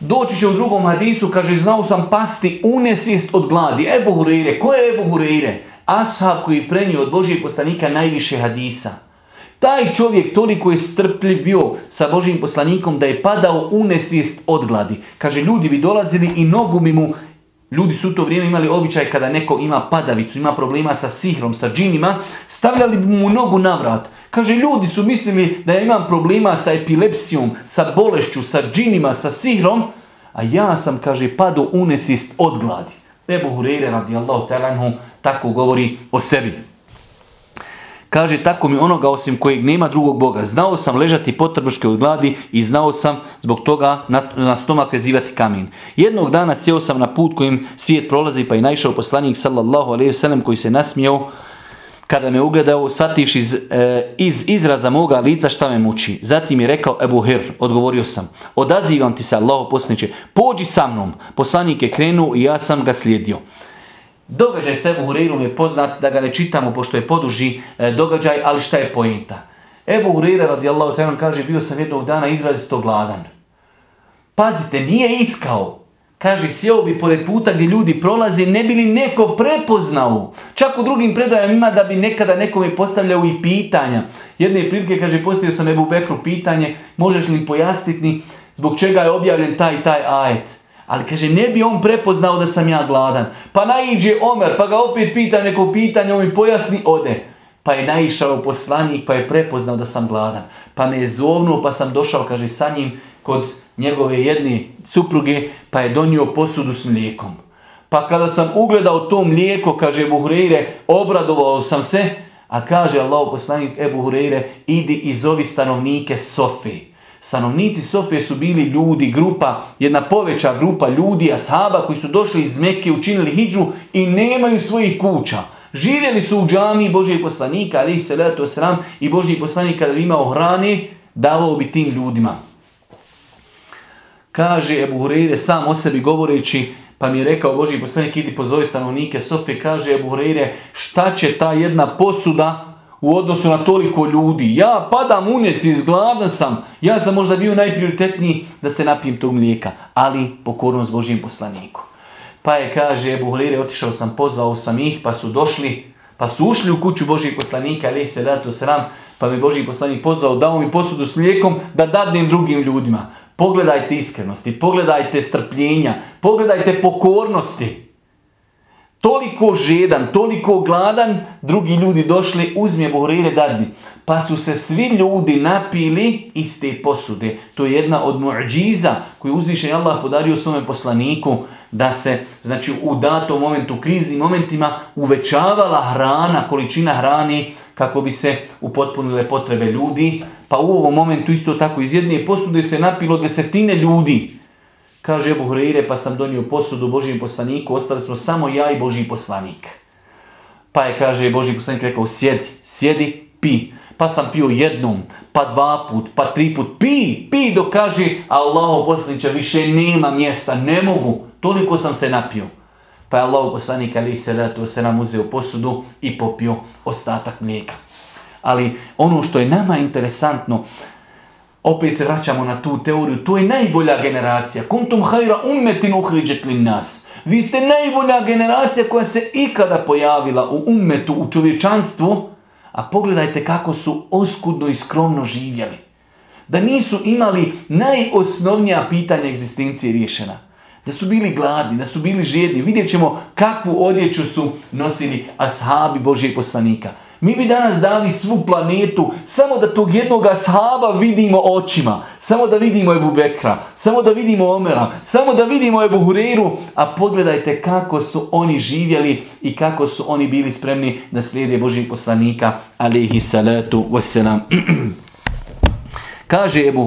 Doći će u drugom hadisu, kaže, znao sam pasti unesist od gladi. Ebu Hurire, ko je Ebu Hurire? ashab koji prenio od Božijeg poslanika najviše hadisa. Taj čovjek toliko je strpljiv bio sa Božijim poslanikom da je padao u nesvijest od gladi. Kaže, ljudi bi dolazili i nogu bi mu Ljudi su to vrijeme imali običaj kada neko ima padavicu, ima problema sa sihrom, sa džinima, stavljali bi mu nogu na vrat. Kaže, ljudi su mislili da ja imam problema sa epilepsijom, sa bolešću, sa džinima, sa sihrom, a ja sam, kaže, padu unesist od gladi. Ebu Hureyre radijallahu ta'lanhu tako govori o sebi. Kaže, tako mi onoga osim kojeg nema drugog Boga. Znao sam ležati potrbuške od gladi i znao sam zbog toga na, na stomak vezivati kamen. Jednog dana sjeo sam na put kojim svijet prolazi pa je naišao poslanik sallallahu alaihi sallam koji se nasmijao kada me ugledao, shvatiš iz, e, iz izraza moga lica šta me muči. Zatim je rekao Ebu Hir, odgovorio sam, odazivam ti se Allaho posljedniče, pođi sa mnom. Poslanik je krenuo i ja sam ga slijedio. Događaj s Ebu Hureyrom je poznat, da ga ne čitamo pošto je poduži e, događaj, ali šta je pojenta? Ebu Hureyre radijallahu ta'ala kaže, bio sam jednog dana izrazito gladan. Pazite, nije iskao. Kaže, sjeo bi pored puta gdje ljudi prolaze, ne bi li neko prepoznao. Čak u drugim predajama ima da bi nekada nekome postavljao i pitanja. Jedne prilike, kaže, postavio sam Ebu Bekru pitanje, možeš li pojasniti zbog čega je objavljen taj taj ajet. Ali kaže, ne bi on prepoznao da sam ja gladan. Pa naiđe Omer, pa ga opet pita neko pitanje, on mi pojasni, ode. Pa je naišao poslanik, pa je prepoznao da sam gladan. Pa me je zovnuo, pa sam došao, kaže, sa njim kod njegove jedne supruge, pa je donio posudu s mlijekom. Pa kada sam ugledao to mlijeko, kaže Ebu Hureyre, obradovao sam se, a kaže Allah poslanik Ebu Hureyre, idi i zovi stanovnike Sofije. Stanovnici Sofije su bili ljudi, grupa, jedna poveća grupa ljudi, ashaba koji su došli iz Mekke, učinili hijđu i nemaju svojih kuća. Živjeli su u džami Božijeg poslanika, ali se leto sram, i Božji poslanik kada bi imao hrane, davao bi tim ljudima. Kaže Ebu Hureyre sam o sebi govoreći, pa mi je rekao Božji poslanik, idi pozovi stanovnike Sofije, kaže Ebu Hureyre, šta će ta jedna posuda u odnosu na toliko ljudi. Ja padam unes, izgladan sam. Ja sam možda bio najprioritetniji da se napijem tog mlijeka. Ali pokornost Božijem poslaniku. Pa je, kaže Ebu Hurire, otišao sam, pozvao sam ih, pa su došli, pa su ušli u kuću Božijeg poslanika, ali se datu sram, pa me Božji poslanik pozvao, dao mi posudu s mlijekom da dadnem drugim ljudima. Pogledajte iskrenosti, pogledajte strpljenja, pogledajte pokornosti toliko žedan, toliko gladan, drugi ljudi došli, uzme Buhrire dadni. Pa su se svi ljudi napili iz te posude. To je jedna od muđiza koju uzvišen Allah podario svome poslaniku da se znači, u datom momentu, kriznim momentima uvećavala hrana, količina hrani kako bi se upotpunile potrebe ljudi. Pa u ovom momentu isto tako iz jedne posude se napilo desetine ljudi. Kaže Ebu Hureyre, pa sam donio posudu Božijem poslaniku, ostali smo samo ja i Božji poslanik. Pa je, kaže Božji poslanik, rekao, sjedi, sjedi, pi. Pa sam pio jednom, pa dva put, pa tri put, pi, pi, dok kaže, Allah poslanića, više nema mjesta, ne mogu, toliko sam se napio. Pa je Allah poslanik, ali se da se nam uzeo posudu i popio ostatak mlijeka. Ali ono što je nama interesantno, opet se vraćamo na tu teoriju, to je najbolja generacija. Kuntum hajra ummetin uhriđet li nas. Vi ste najbolja generacija koja se ikada pojavila u ummetu, u čovječanstvu, a pogledajte kako su oskudno i skromno živjeli. Da nisu imali najosnovnija pitanja egzistencije riješena. Da su bili gladni, da su bili žedni. Vidjet ćemo kakvu odjeću su nosili ashabi Božijeg poslanika. Mi bi danas dali svu planetu samo da tog jednog ashaba vidimo očima. Samo da vidimo Ebu Bekra, samo da vidimo Omera, samo da vidimo Ebu Hureiru. A pogledajte kako su oni živjeli i kako su oni bili spremni da slijede Božih poslanika. Alihi salatu wasalam. [clears throat] Kaže Ebu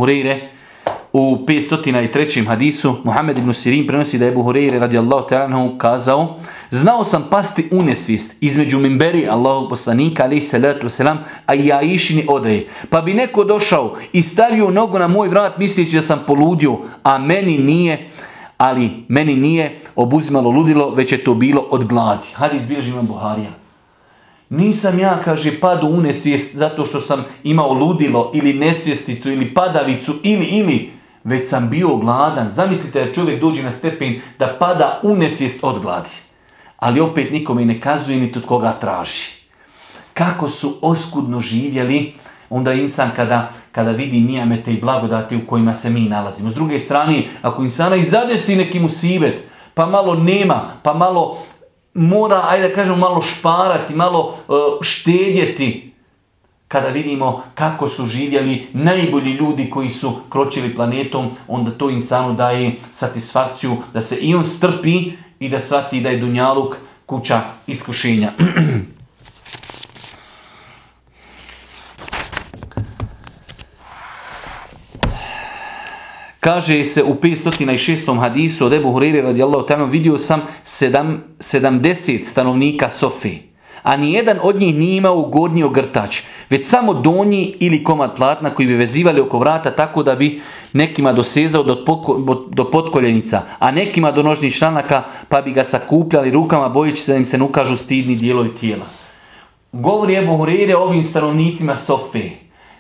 u 503. hadisu Muhammed ibn Sirin prenosi da je Ebu Hureyre radijallahu ta'ala kazao Znao sam pasti u nesvijest između mimberi Allahog poslanika alaih salatu wasalam, a ja išini odaje. Pa bi neko došao i stavio nogu na moj vrat misleći da sam poludio, a meni nije, ali meni nije obuzimalo ludilo, već je to bilo od gladi. Hadis bilježi imam Buharija. Nisam ja, kaže, padu u nesvijest zato što sam imao ludilo ili nesvjesticu ili padavicu ili ili već sam bio gladan. Zamislite da čovjek dođe na stepen da pada u nesvijest od gladi. Ali opet nikome ne kazuje niti od koga traži. Kako su oskudno živjeli, onda insan kada, kada vidi nijamete i blagodati u kojima se mi nalazimo. S druge strane, ako insana i zadesi neki musibet, pa malo nema, pa malo mora, ajde da kažemo, malo šparati, malo uh, štedjeti, kada vidimo kako su živjeli najbolji ljudi koji su kročili planetom, onda to insanu daje satisfakciju da se i on strpi i da shvati da je Dunjaluk kuća iskušenja. [clears throat] Kaže se u 506. hadisu od Ebu Hureyre radijallahu ta'ala vidio sam sedam, 70 stanovnika Sofi, a nijedan od njih nije imao gornji ogrtač, već samo donji ili komad platna koji bi vezivali oko vrata tako da bi nekima dosezao do, poko, do potkoljenica, a nekima do nožnih članaka pa bi ga sakupljali rukama bojeći se da im se nukažu stidni dijelovi tijela. Govori Ebu Hureyre ovim stanovnicima Sofi.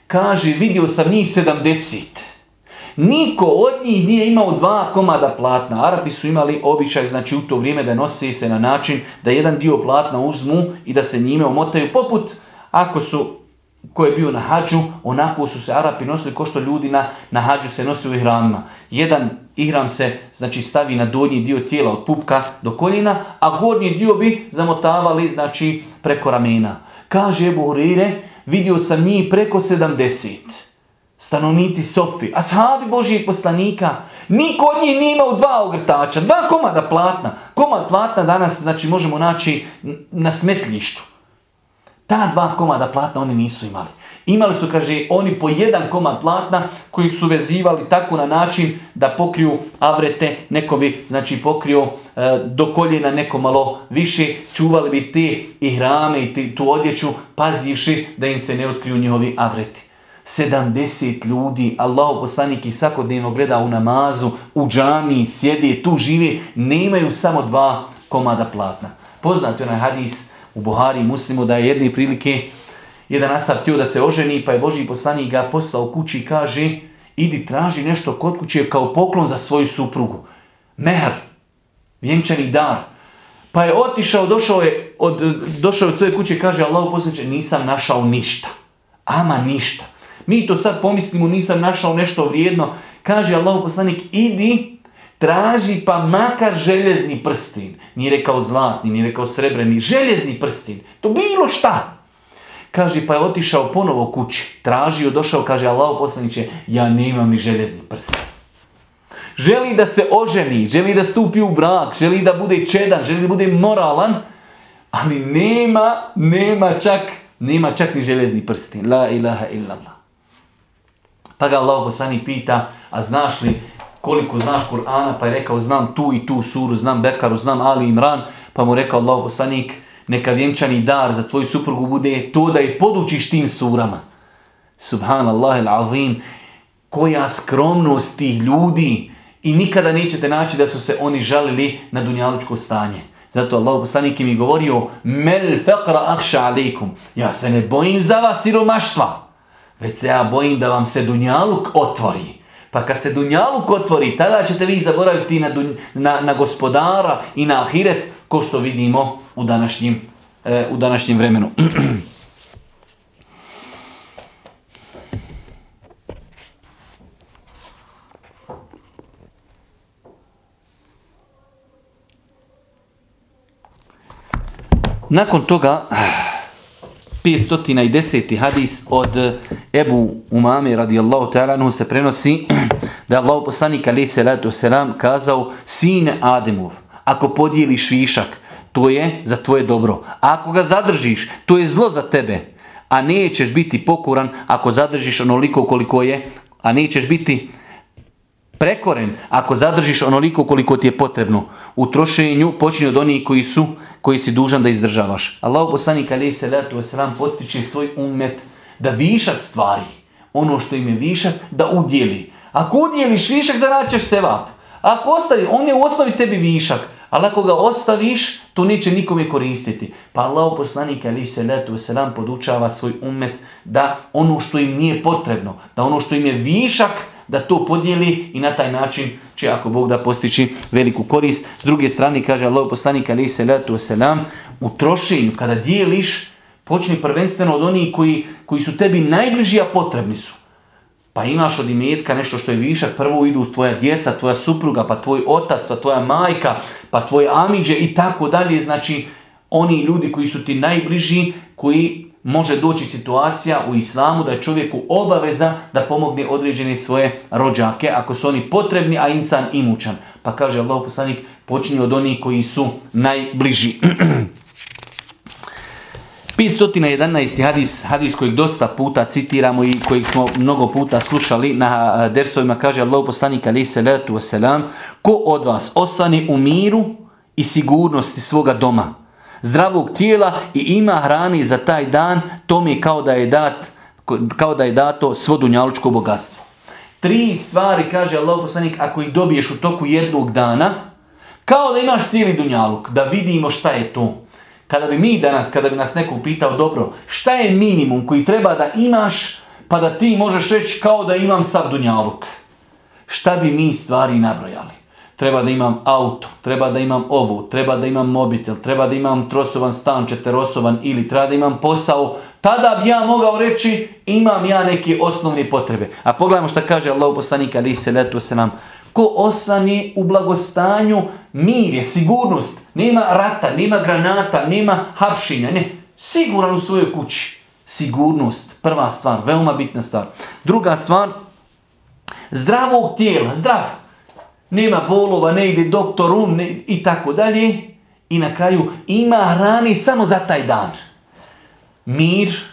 Kaže, vidio sam njih 70. Niko od njih nije imao dva komada platna. Arapi su imali običaj, znači u to vrijeme da nose se na način da jedan dio platna uzmu i da se njime omotaju. Poput, ako su, ko je bio na hađu, onako su se Arapi nosili ko što ljudi na, na hađu se nosili u ihramima. Jedan ihram se znači stavi na donji dio tijela od pupka do koljena, a gornji dio bi zamotavali znači preko ramena. Kaže Ebu Hurire, vidio sam njih preko 70 stanovnici Sofi, ashabi Božijeg poslanika, niko od njih nije imao dva ogrtača, dva komada platna. Komad platna danas, znači, možemo naći na smetljištu. Ta dva komada platna oni nisu imali. Imali su, kaže, oni po jedan komad platna koji su vezivali tako na način da pokriju avrete, neko bi, znači, pokrio e, do koljena neko malo više, čuvali bi te i hrame i te, tu odjeću, pazivši da im se ne otkriju njihovi avreti. 70 ljudi, Allah poslanik ih svakodnevno gleda u namazu, u džami, sjedi, tu živi, nemaju samo dva komada platna. Poznati onaj hadis u Buhari i Muslimu da je jedne prilike jedan asab htio da se oženi, pa je Boži poslanik ga poslao kući i kaže idi traži nešto kod kuće kao poklon za svoju suprugu. Mehr, vjenčani dar. Pa je otišao, došao je od, došao od svoje kuće i kaže Allah poslanik nisam našao ništa. Ama ništa. Mi to sad pomislimo, nisam našao nešto vrijedno. Kaže Allah poslanik, idi, traži pa makar željezni prstin. Nije rekao zlatni, nije rekao srebreni, željezni prstin. To bilo šta. Kaže, pa je otišao ponovo kući. Tražio, došao, kaže Allah poslaniće, ja nemam ni željezni prstin. Želi da se oženi, želi da stupi u brak, želi da bude čedan, želi da bude moralan, ali nema, nema čak, nema čak ni željezni prstin. La ilaha illallah. Pa ga Allah poslani pita, a znaš li koliko znaš Kur'ana? Pa je rekao, znam tu i tu suru, znam Bekaru, znam Ali Imran. Pa mu rekao Allah poslanik, neka vjenčani dar za tvoju suprugu bude to da je podučiš tim surama. Subhanallah il-azim, koja skromnost tih ljudi i nikada nećete naći da su se oni žalili na dunjalučko stanje. Zato Allah poslanik mi govorio, mel faqra ahša alikum, ja se ne bojim za vas siromaštva. Već se ja bojim da vam se Dunjaluk otvori. Pa kad se Dunjaluk otvori, tada ćete vi zaboraviti na, na, na gospodara i na ahiret, ko što vidimo u današnjim, e, u današnjem vremenu. [clears throat] Nakon toga, 510. hadis od Ebu Umame radijallahu ta'ala se prenosi [clears throat] da je Allah poslanik alaih salatu selam kazao sine Ademov, ako podijeliš višak, to je za tvoje dobro. A ako ga zadržiš, to je zlo za tebe. A nećeš biti pokoran ako zadržiš onoliko koliko je, a nećeš biti prekoren ako zadržiš onoliko koliko ti je potrebno. U trošenju počinje od onih koji su koji si dužan da izdržavaš. Allah poslanik alaihi salatu wasalam potiče svoj umet da višak stvari, ono što im je višak, da udjeli. Ako udjeliš višak, zaraćeš se vap. Ako ostavi, on je u osnovi tebi višak, ali ako ga ostaviš, to neće nikome koristiti. Pa Allah poslanik alaihi salatu wasalam podučava svoj umet da ono što im nije potrebno, da ono što im je višak, da to podijeli i na taj način će ako Bog da postići veliku korist. S druge strane kaže Allah poslanik alaihi salatu wasalam u trošenju kada dijeliš počni prvenstveno od onih koji, koji su tebi najbliži a potrebni su. Pa imaš od imetka nešto što je višak, prvo idu tvoja djeca, tvoja supruga, pa tvoj otac, pa tvoja majka, pa tvoje amiđe i tako dalje. Znači, oni ljudi koji su ti najbliži, koji može doći situacija u islamu da je čovjeku obaveza da pomogne određene svoje rođake, ako su oni potrebni, a insan imućan. Pa kaže Allah poslanik, počinje od onih koji su najbliži. [clears throat] 511. hadis, hadis kojeg dosta puta citiramo i kojeg smo mnogo puta slušali na dersovima, kaže Allah poslanik alaih salatu wasalam, ko od vas osani u miru i sigurnosti svoga doma, zdravog tijela i ima hrani za taj dan, to mi je kao da je, dat, kao da je dato svo dunjalučko bogatstvo. Tri stvari, kaže Allah poslanik, ako ih dobiješ u toku jednog dana, kao da imaš cijeli dunjaluk, da vidimo šta je to. Kada bi mi danas, kada bi nas neko upitao, dobro, šta je minimum koji treba da imaš, pa da ti možeš reći kao da imam sav dunjaluk? Šta bi mi stvari nabrojali? Treba da imam auto, treba da imam ovo, treba da imam mobitel, treba da imam trosovan stan, četverosovan ili treba da imam posao. Tada bi ja mogao reći imam ja neke osnovne potrebe. A pogledajmo šta kaže Allah poslanik ali se letu se nam. Ko osani u blagostanju, mir je, sigurnost. Nema rata, nema granata, nema hapšinja. Ne, siguran u svojoj kući. Sigurnost, prva stvar, veoma bitna stvar. Druga stvar, zdravog tijela, zdrav. Nema bolova, ne ide doktoru ne, i tako dalje. I na kraju ima hrani samo za taj dan. Mir,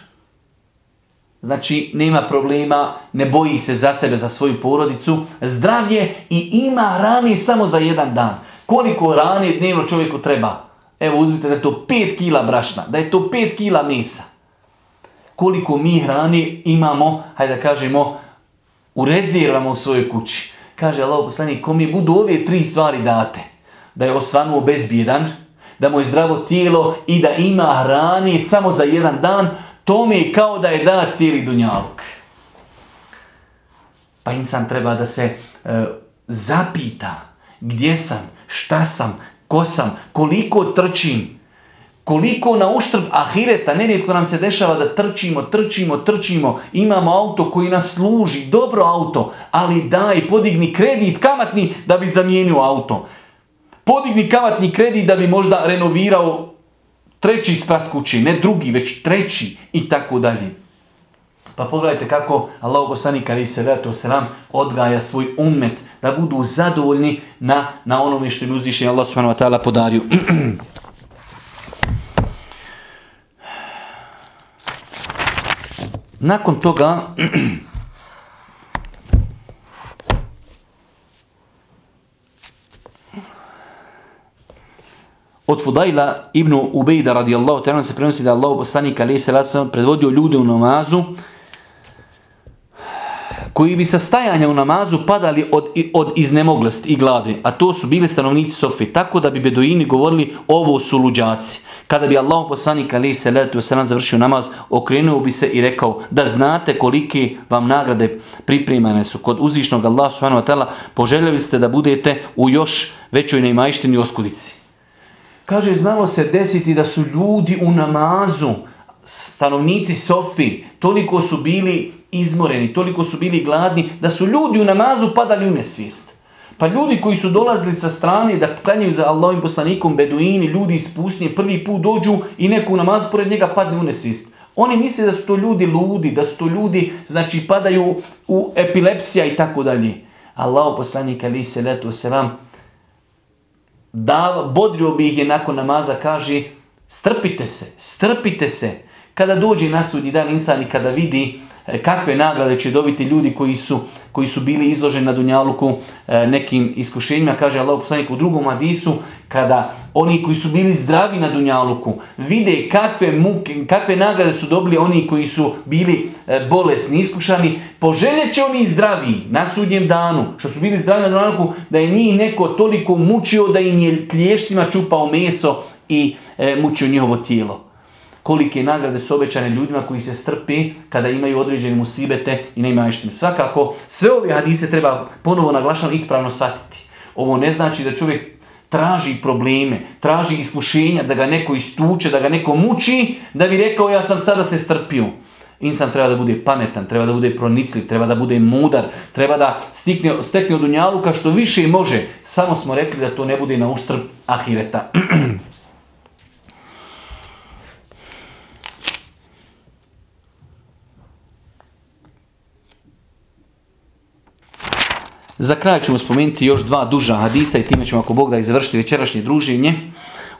Znači, nema problema, ne boji se za sebe, za svoju porodicu. Zdravlje i ima hrani samo za jedan dan. Koliko hrane dnevno čovjeku treba? Evo, uzmite da je to 5 kila brašna, da je to 5 kila mesa. Koliko mi hrani imamo, hajde da kažemo, u rezervama u svojoj kući. Kaže Allah poslanik, ko mi budu ove tri stvari date, da je osvanuo bezbjedan, da mu je zdravo tijelo i da ima hrani samo za jedan dan, to mi je kao da je da cijeli dunjaluk. Pa insan treba da se e, zapita gdje sam, šta sam, ko sam, koliko trčim, koliko na uštrb ahireta, ne netko nam se dešava da trčimo, trčimo, trčimo, imamo auto koji nas služi, dobro auto, ali daj, podigni kredit kamatni da bi zamijenio auto. Podigni kamatni kredit da bi možda renovirao treći sprat kući, ne drugi, već treći i tako dalje. Pa pogledajte kako Allah poslanik ali se veto selam odgaja svoj umet da budu zadovoljni na, na onome što im uzviše Allah subhanahu wa ta'ala podario. [clears throat] Nakon toga Od Fudajla ibn Ubejda radijallahu ta'ala se prenosi da Allah poslanik salatu predvodio ljude u namazu koji bi sa stajanja u namazu padali od, od iznemoglosti i glade, a to su bili stanovnici Sofi, tako da bi beduini govorili ovo su luđaci. Kada bi Allah poslanik alaihi salatu wasalam završio namaz, okrenuo bi se i rekao da znate kolike vam nagrade pripremane su kod uzvišnog Allah subhanahu wa poželjeli ste da budete u još većoj neimajštini oskudici. Kaže, znalo se desiti da su ljudi u namazu, stanovnici Sofi, toliko su bili izmoreni, toliko su bili gladni, da su ljudi u namazu padali u nesvijest. Pa ljudi koji su dolazili sa strane da klanjaju za Allahim poslanikom, beduini, ljudi iz pustinje, prvi put dođu i neko u namazu pored njega padne u nesvijest. Oni misle da su to ljudi ludi, da su to ljudi, znači, padaju u epilepsija i tako dalje. Allah poslanik, ali se letu se vam, da, bodrio bi ih je nakon namaza, kaže, strpite se, strpite se. Kada dođe na sudnji dan insan i kada vidi kakve nagrade će dobiti ljudi koji su, koji su bili izloženi na Dunjaluku e, nekim iskušenjima, kaže Allah poslanik u drugom hadisu, kada oni koji su bili zdravi na Dunjaluku vide kakve muke, kakve nagrade su dobili oni koji su bili e, bolesni, iskušani, poželjet će oni zdravi na sudnjem danu, što su bili zdravi na Dunjaluku, da je njih neko toliko mučio da im je klještima čupao meso i e, mučio njihovo tijelo. Kolike nagrade su obećane ljudima koji se strpi kada imaju određene musibete i ne imaju Svakako, sve ove hadise treba ponovo naglašano ispravno shvatiti. Ovo ne znači da čovjek traži probleme, traži iskušenja, da ga neko istuče, da ga neko muči, da bi rekao ja sam sada se strpio. Insan treba da bude pametan, treba da bude pronicljiv, treba da bude mudar, treba da stikne, stekne od unjaluka što više može. Samo smo rekli da to ne bude na uštrb ahireta. [clears throat] Za kraj ćemo spomenuti još dva duža hadisa i time ćemo ako Bog da izvršiti večerašnje druženje.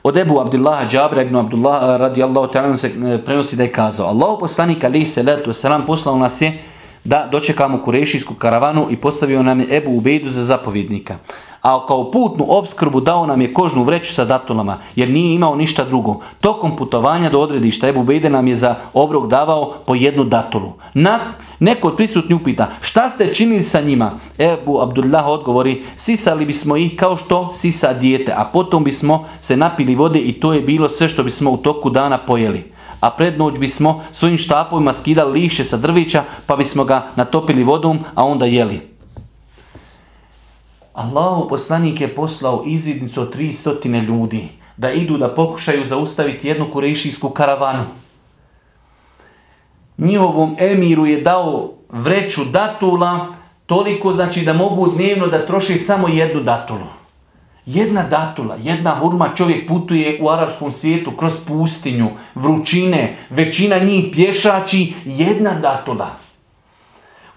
Od Ebu Abdillaha Džabra ibn Abdullah radijallahu ta'ala se e, prenosi da je kazao Allahu poslanik ali se letu selam poslao nas je da dočekamo kurešijsku karavanu i postavio nam je Ebu Ubejdu za zapovjednika a kao putnu opskrbu dao nam je kožnu vreću sa datulama, jer nije imao ništa drugo. Tokom putovanja do odredišta Ebu Bejde nam je za obrok davao po jednu datulu. Na, neko od prisutnji upita, šta ste činili sa njima? Ebu Abdullah odgovori, sisali bismo ih kao što sisa dijete, a potom bismo se napili vode i to je bilo sve što bismo u toku dana pojeli a pred noć bismo svojim štapovima skidali liše sa drvića pa bismo ga natopili vodom, a onda jeli. Allahu poslanik je poslao izvidnicu od 300 ljudi da idu da pokušaju zaustaviti jednu kurešijsku karavanu. Njihovom emiru je dao vreću datula, toliko znači da mogu dnevno da troši samo jednu datulu. Jedna datula, jedna hurma, čovjek putuje u arapskom svijetu kroz pustinju, vrućine, većina njih pješači, jedna datula.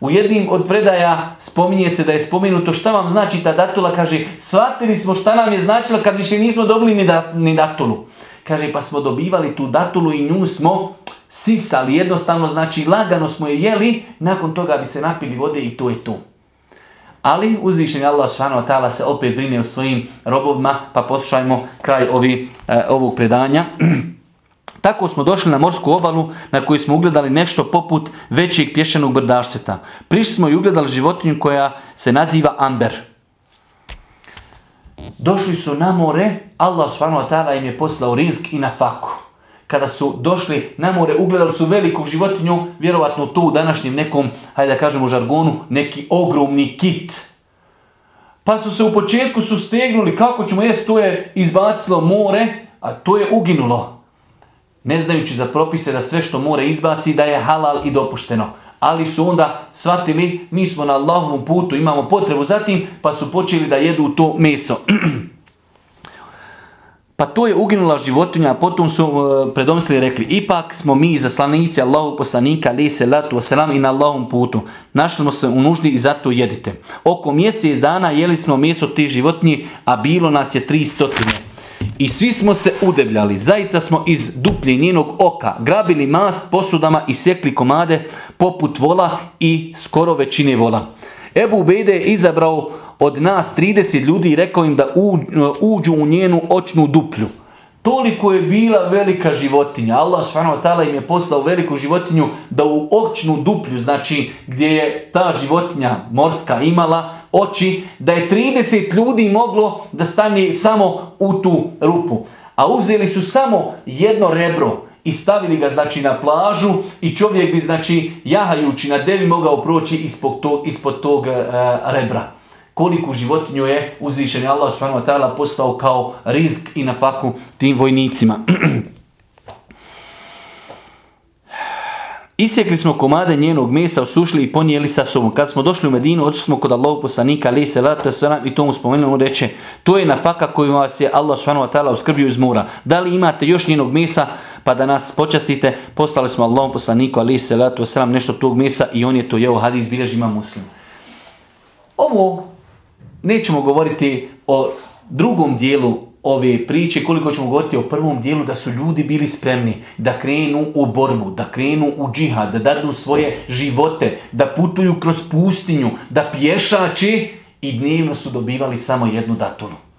U jednim od predaja spominje se da je spomenuto šta vam znači ta datula, kaže shvatili smo šta nam je značila kad više nismo dobili ni, ni datulu. Kaže pa smo dobivali tu datulu i nju smo sisali, jednostavno znači lagano smo je jeli, nakon toga bi se napili vode i to je to. Ali uzvišen Allah subhanahu wa se opet brine o svojim robovima, pa poslušajmo kraj ovi, e, ovog predanja. [clears throat] Tako smo došli na morsku obalu na kojoj smo ugledali nešto poput većeg pješenog brdašceta. Prišli smo i ugledali životinju koja se naziva Amber. Došli su na more, Allah wa im je poslao rizk i na faku. Kada su došli na more, ugledali su veliku životinju, vjerovatno tu u današnjem nekom, hajde da kažemo žargonu, neki ogromni kit. Pa su se u početku sustegnuli kako ćemo jesti, to je izbacilo more, a to je uginulo ne znajući za propise da sve što more izbaci da je halal i dopušteno. Ali su onda shvatili, mi smo na Allahovom putu, imamo potrebu za tim, pa su počeli da jedu to meso. [clears throat] pa to je uginula životinja, a potom su uh, predomislili rekli, ipak smo mi zaslanici Allahu poslanika, ali se latu wasalam i na Allahom putu. Našli smo se u nuždi i zato jedite. Oko mjesec dana jeli smo meso te životinje, a bilo nas je tri stotine. I svi smo se udebljali, zaista smo iz duplje njenog oka grabili mast posudama i sekli komade poput vola i skoro većine vola. Ebu Ubejde je izabrao od nas 30 ljudi i rekao im da uđu u njenu očnu duplju. Toliko je bila velika životinja. Allah subhanahu im je poslao veliku životinju da u očnu duplju, znači gdje je ta životinja morska imala oči, da je 30 ljudi moglo da stane samo u tu rupu. A uzeli su samo jedno rebro i stavili ga znači na plažu i čovjek bi znači jahajući na devi mogao proći ispod tog, ispod tog uh, rebra koliku životinju je uzvišen Allah subhanahu wa postao kao rizk i na faku tim vojnicima. [clears throat] Isjekli smo komade njenog mesa, osušili i ponijeli sa sobom. Kad smo došli u Medinu, otišli smo kod Allahog poslanika, ali se i to mu spomenuo, on reče, to je nafaka koju vas je Allah ta'ala uskrbio iz mora. Da li imate još njenog mesa, pa da nas počastite, poslali smo Allahom poslaniku, ali se nešto tog mesa i on je to jeo, hadis bilježi ima muslim. Ovo nećemo govoriti o drugom dijelu ove priče, koliko ćemo govoriti o prvom dijelu, da su ljudi bili spremni da krenu u borbu, da krenu u džihad, da dadu svoje živote, da putuju kroz pustinju, da pješači i dnevno su dobivali samo jednu datulu.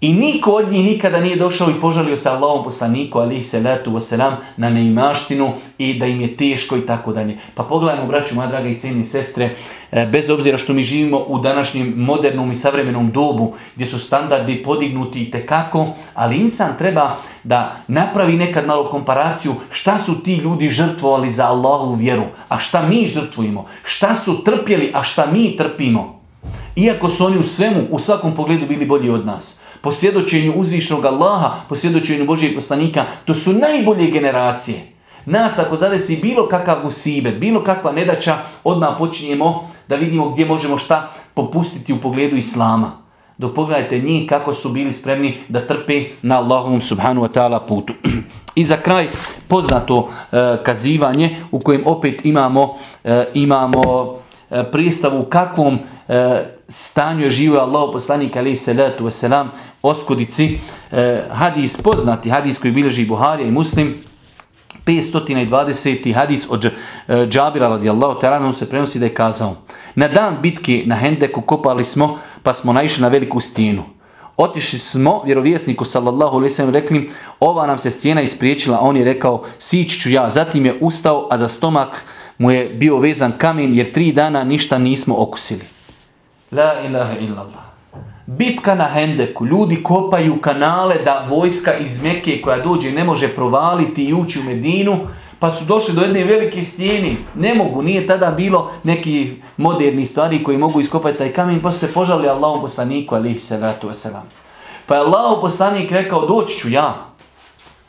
I niko od njih nikada nije došao i požalio se Allahom poslaniku, alihi salatu wasalam, na neimaštinu i da im je teško i tako dalje. Pa pogledajmo, braću, moja draga i cijeni sestre, e, bez obzira što mi živimo u današnjem modernom i savremenom dobu, gdje su standardi podignuti i tekako, ali insan treba da napravi nekad malo komparaciju šta su ti ljudi žrtvovali za Allahu vjeru, a šta mi žrtvujemo, šta su trpjeli, a šta mi trpimo. Iako su oni u svemu, u svakom pogledu bili bolji od nas po svjedočenju uzvišnog Allaha, po svjedočenju Božijeg poslanika, to su najbolje generacije. Nas ako zadesi bilo kakav usibet, bilo kakva nedaća, odmah počinjemo da vidimo gdje možemo šta popustiti u pogledu Islama. Dok pogledajte njih kako su bili spremni da trpe na Allahovom subhanu wa ta'ala putu. [clears throat] I za kraj poznato e, kazivanje u kojem opet imamo, e, imamo e, pristavu u kakvom e, stanju je živio Allah poslanik alaih salatu wasalam oskudici. E, hadis poznati, hadis koji bilježi Buharija i Muslim, 520. hadis od e, Džabira radijallahu ta'ala se prenosi da je kazao Na dan bitke na Hendeku kopali smo pa smo naišli na veliku stijenu. Otišli smo vjerovjesniku sallallahu alejhi ve sellem rekli ova nam se stijena ispriječila, on je rekao sići ću ja. Zatim je ustao, a za stomak mu je bio vezan kamen jer tri dana ništa nismo okusili. La ilaha illallah. Bitka na Hendeku. Ljudi kopaju kanale da vojska iz Mekije koja dođe ne može provaliti i ući u Medinu. Pa su došli do jedne velike stijeni. Ne mogu, nije tada bilo neki moderni stvari koji mogu iskopati taj kamen. Pa su se požali Allahom poslaniku, alihi salatu wasalam. Pa je Allahom poslanik rekao, doći ću ja.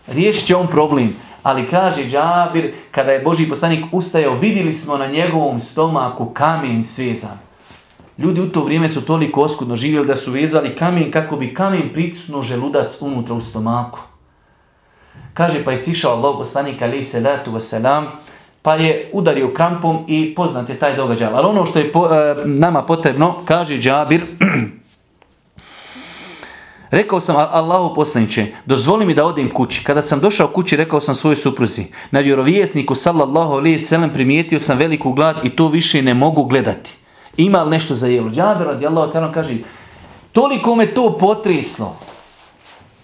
Riješit će on problem. Ali kaže Džabir, kada je Boži poslanik ustajao, vidjeli smo na njegovom stomaku kamen svezan. Ljudi u to vrijeme su toliko oskudno živjeli da su vezali kamen kako bi kamen pritisnuo želudac unutra u stomaku. Kaže pa je sišao Allah poslanik alaih salatu wasalam, pa je udario krampom i poznat je taj događaj. Ali ono što je po, e, nama potrebno, kaže Džabir, [clears throat] Rekao sam Allahu poslaniče, dozvoli mi da odem kući. Kada sam došao kući, rekao sam svojoj supruzi. Na vjerovijesniku, sallallahu alaihi sallam, primijetio sam veliku glad i to više ne mogu gledati. Ima li nešto za jelo? Džaber radijallahu ta'ala kaže, toliko me to potreslo.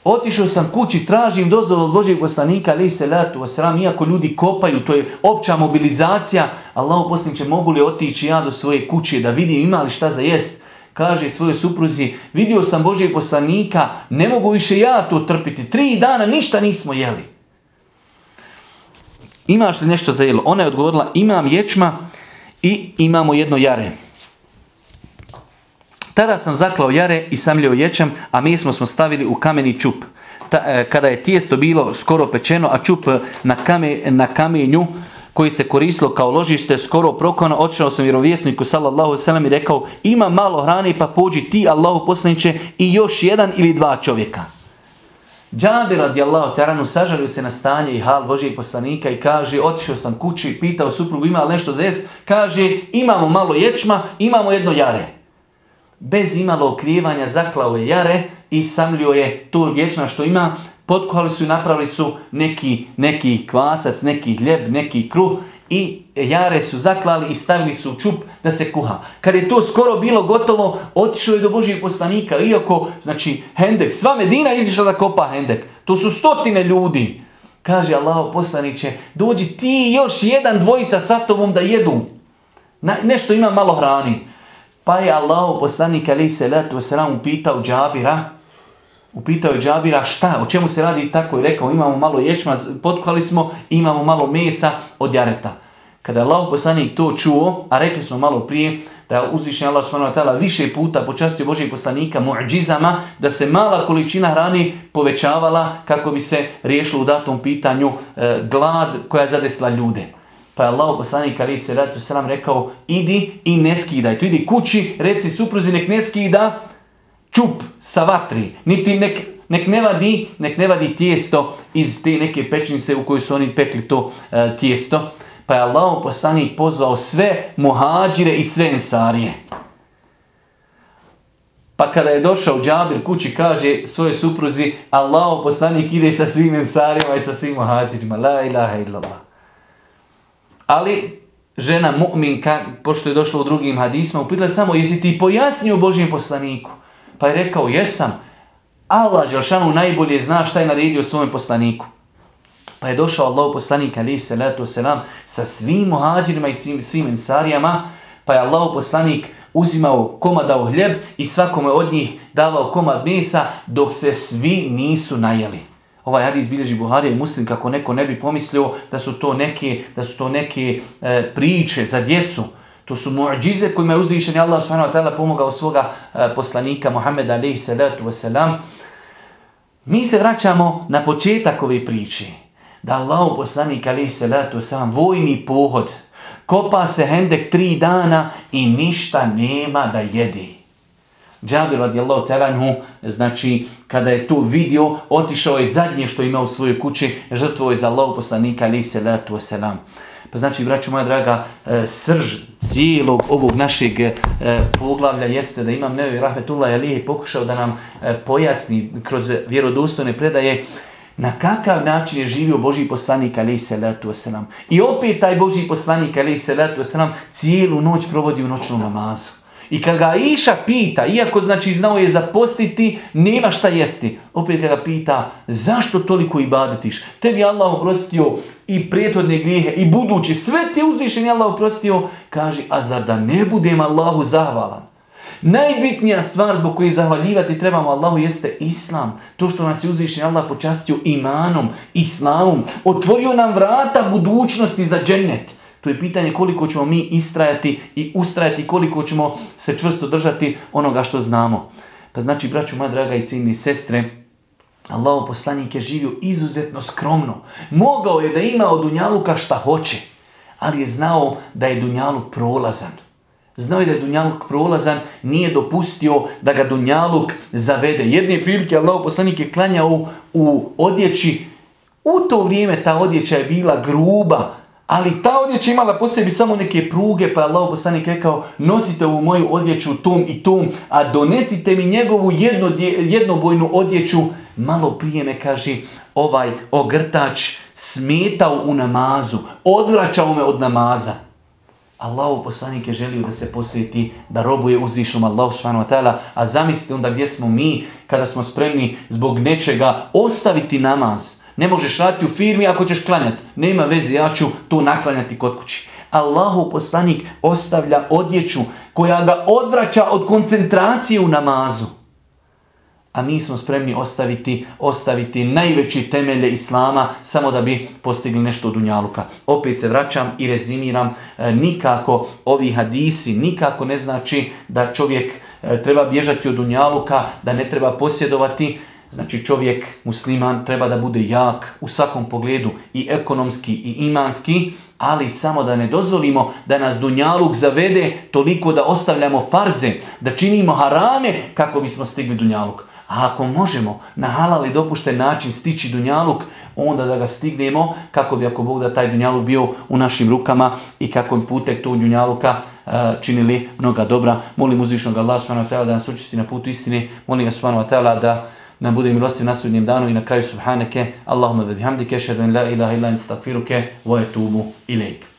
Otišao sam kući, tražim dozvolu od Božijeg poslanika, ali se latu wasram, iako ljudi kopaju, to je opća mobilizacija. Allah poslaniče, mogu li otići ja do svoje kuće da vidim ima li šta za jest? Kaže svojoj supruzi, vidio sam Božijeg poslanika, ne mogu više ja to trpiti. Tri dana ništa nismo jeli. Imaš li nešto za jelo? Ona je odgovorila, imam ječma i imamo jedno jare. Tada sam zaklao jare i samljao ječam, a mi smo smo stavili u kameni čup. Ta, e, kada je tijesto bilo skoro pečeno, a čup na, kame, na kamenju koji se koristilo kao ložište skoro prokona, otišao sam vjerovjesniku sallallahu sallam i rekao ima malo hrane pa pođi ti Allahu poslaniće i još jedan ili dva čovjeka. Džabir radijallahu taranu sažalio se na stanje i hal Božijeg poslanika i kaže otišao sam kući, pitao suprugu ima li nešto za jest, kaže imamo malo ječma, imamo jedno jare bez imalo oklijevanja zaklao je jare i samlio je to ječna što ima, potkuhali su i napravili su neki, neki kvasac, neki hljeb, neki kruh i jare su zaklali i stavili su u čup da se kuha. Kad je to skoro bilo gotovo, otišao je do Božijeg poslanika, iako, znači, Hendek, sva Medina izišla da kopa Hendek. To su stotine ljudi. Kaže Allah poslaniće, dođi ti još jedan dvojica sa tobom da jedu. Na, nešto ima malo hrani. Pa je Allah poslanik ali se letu sram upitao Džabira, upitao je Džabira šta, o čemu se radi tako i rekao imamo malo ječma, potkali smo, imamo malo mesa od jareta. Kada je Allah poslanik to čuo, a rekli smo malo prije, da je uzvišen Allah s.w.t. više puta počastio Božijeg poslanika muđizama, da se mala količina hrane povećavala kako bi se riješilo u datom pitanju e, glad koja zadesla ljude. Pa je Allah poslanik ali se ratu sram rekao idi i ne skidaj. Tu idi kući, reci supruzi nek ne skida čup sa vatri. Niti nek, nek, ne vadi, nek ne vadi tijesto iz te neke pečnice u kojoj su oni pekli to uh, tijesto. Pa je Allah poslanik pozvao sve muhađire i sve ensarije. Pa kada je došao Džabir kući, kaže svoje supruzi, Allah poslanik ide sa svim ensarima i sa svim muhađirima. La ilaha illallah. Ali žena mu'minka, pošto je došla u drugim hadisma, upitala samo, jesi ti pojasnio Božijem poslaniku? Pa je rekao, jesam. Allah Đelšanu najbolje zna šta je naredio svome poslaniku. Pa je došao Allah poslanik alaih salatu wasalam sa svim muhađirima i svim, svim ensarijama, pa je Allah poslanik uzimao komadao hljeb i svakome od njih davao komad mesa dok se svi nisu najeli. Ovaj hadis bilježi Buharija i Muslim kako neko ne bi pomislio da su to neke, da su to neke e, priče za djecu. To su muđize kojima je uzvišen Allah subhanahu pomogao svoga e, poslanika Muhammeda alaihi salatu wasalam. Mi se vraćamo na početak ove priče. Da Allah poslanik alaihi salatu wasalam vojni pohod kopa se hendek tri dana i ništa nema da jedi. Džabir radijallahu talanhu, znači kada je to vidio, otišao je zadnje što ima u svojoj kući, žrtvo je za Allahu poslanika alaihi salatu wasalam. Pa znači, braću moja draga, e, srž cijelog ovog našeg e, poglavlja jeste da imam Nevi Rahmetullah Alihi pokušao da nam e, pojasni kroz vjerodostojne predaje na kakav način je živio Boži poslanik alaihi salatu wasalam. I opet taj Boži poslanik alaihi salatu wasalam cijelu noć provodi u noćnom namazu. I kad ga Iša pita, iako znači znao je zapostiti, nema šta jesti. Opet kad ga pita, zašto toliko ibadetiš? Tebi Allah oprostio i prijetodne grijehe i budući, sve ti uzvišen je Allah oprostio. Kaže, a zar da ne budem Allahu zahvalan? Najbitnija stvar zbog koje zahvaljivati trebamo Allahu jeste Islam. To što nas je uzvišen Allah počastio imanom, Islamom. Otvorio nam vrata budućnosti za džennet. To je pitanje koliko ćemo mi istrajati i ustrajati, koliko ćemo se čvrsto držati onoga što znamo. Pa znači, braću moja draga i ciljni sestre, Allaho poslanik je živio izuzetno skromno. Mogao je da ima od Dunjaluka šta hoće, ali je znao da je Dunjaluk prolazan. Znao je da je Dunjaluk prolazan, nije dopustio da ga Dunjaluk zavede. Jedne prilike Allaho poslanik je klanjao u odjeći. U to vrijeme ta odjeća je bila gruba, ali ta odjeća imala po sebi samo neke pruge, pa je Allah poslanik rekao, nosite u moju odjeću tom i tom, a donesite mi njegovu jedno, jednobojnu odjeću. Malo prije me kaže, ovaj ogrtač smetao u namazu, odvraćao me od namaza. Allah poslanik je želio da se posveti, da robuje uzvišnom Allahu subhanahu wa ta'ala, a zamislite onda gdje smo mi kada smo spremni zbog nečega ostaviti namaz. Ne možeš raditi u firmi ako ćeš klanjati. Nema veze, ja ću to naklanjati kod kući. Allahu poslanik ostavlja odjeću koja ga odvraća od koncentracije u namazu. A mi smo spremni ostaviti, ostaviti najveći temelje Islama samo da bi postigli nešto od unjaluka. Opet se vraćam i rezimiram, e, nikako ovi hadisi, nikako ne znači da čovjek e, treba bježati od unjaluka, da ne treba posjedovati, Znači čovjek musliman treba da bude jak u svakom pogledu i ekonomski i imanski, ali samo da ne dozvolimo da nas dunjaluk zavede toliko da ostavljamo farze, da činimo harame kako bismo stigli dunjaluk. A ako možemo na halal i dopušten način stići dunjaluk, onda da ga stignemo kako bi ako Bog da taj dunjaluk bio u našim rukama i kako bi putek tog dunjaluka uh, činili mnoga dobra. Molim uzvišnog Allah da nas učisti na putu istine. Molim ga da nam bude milostiv na sudnjem danu i na kraju subhaneke. Allahumma da bihamdike, šedun la ilaha illa in stakfiruke, wa etubu ilaik.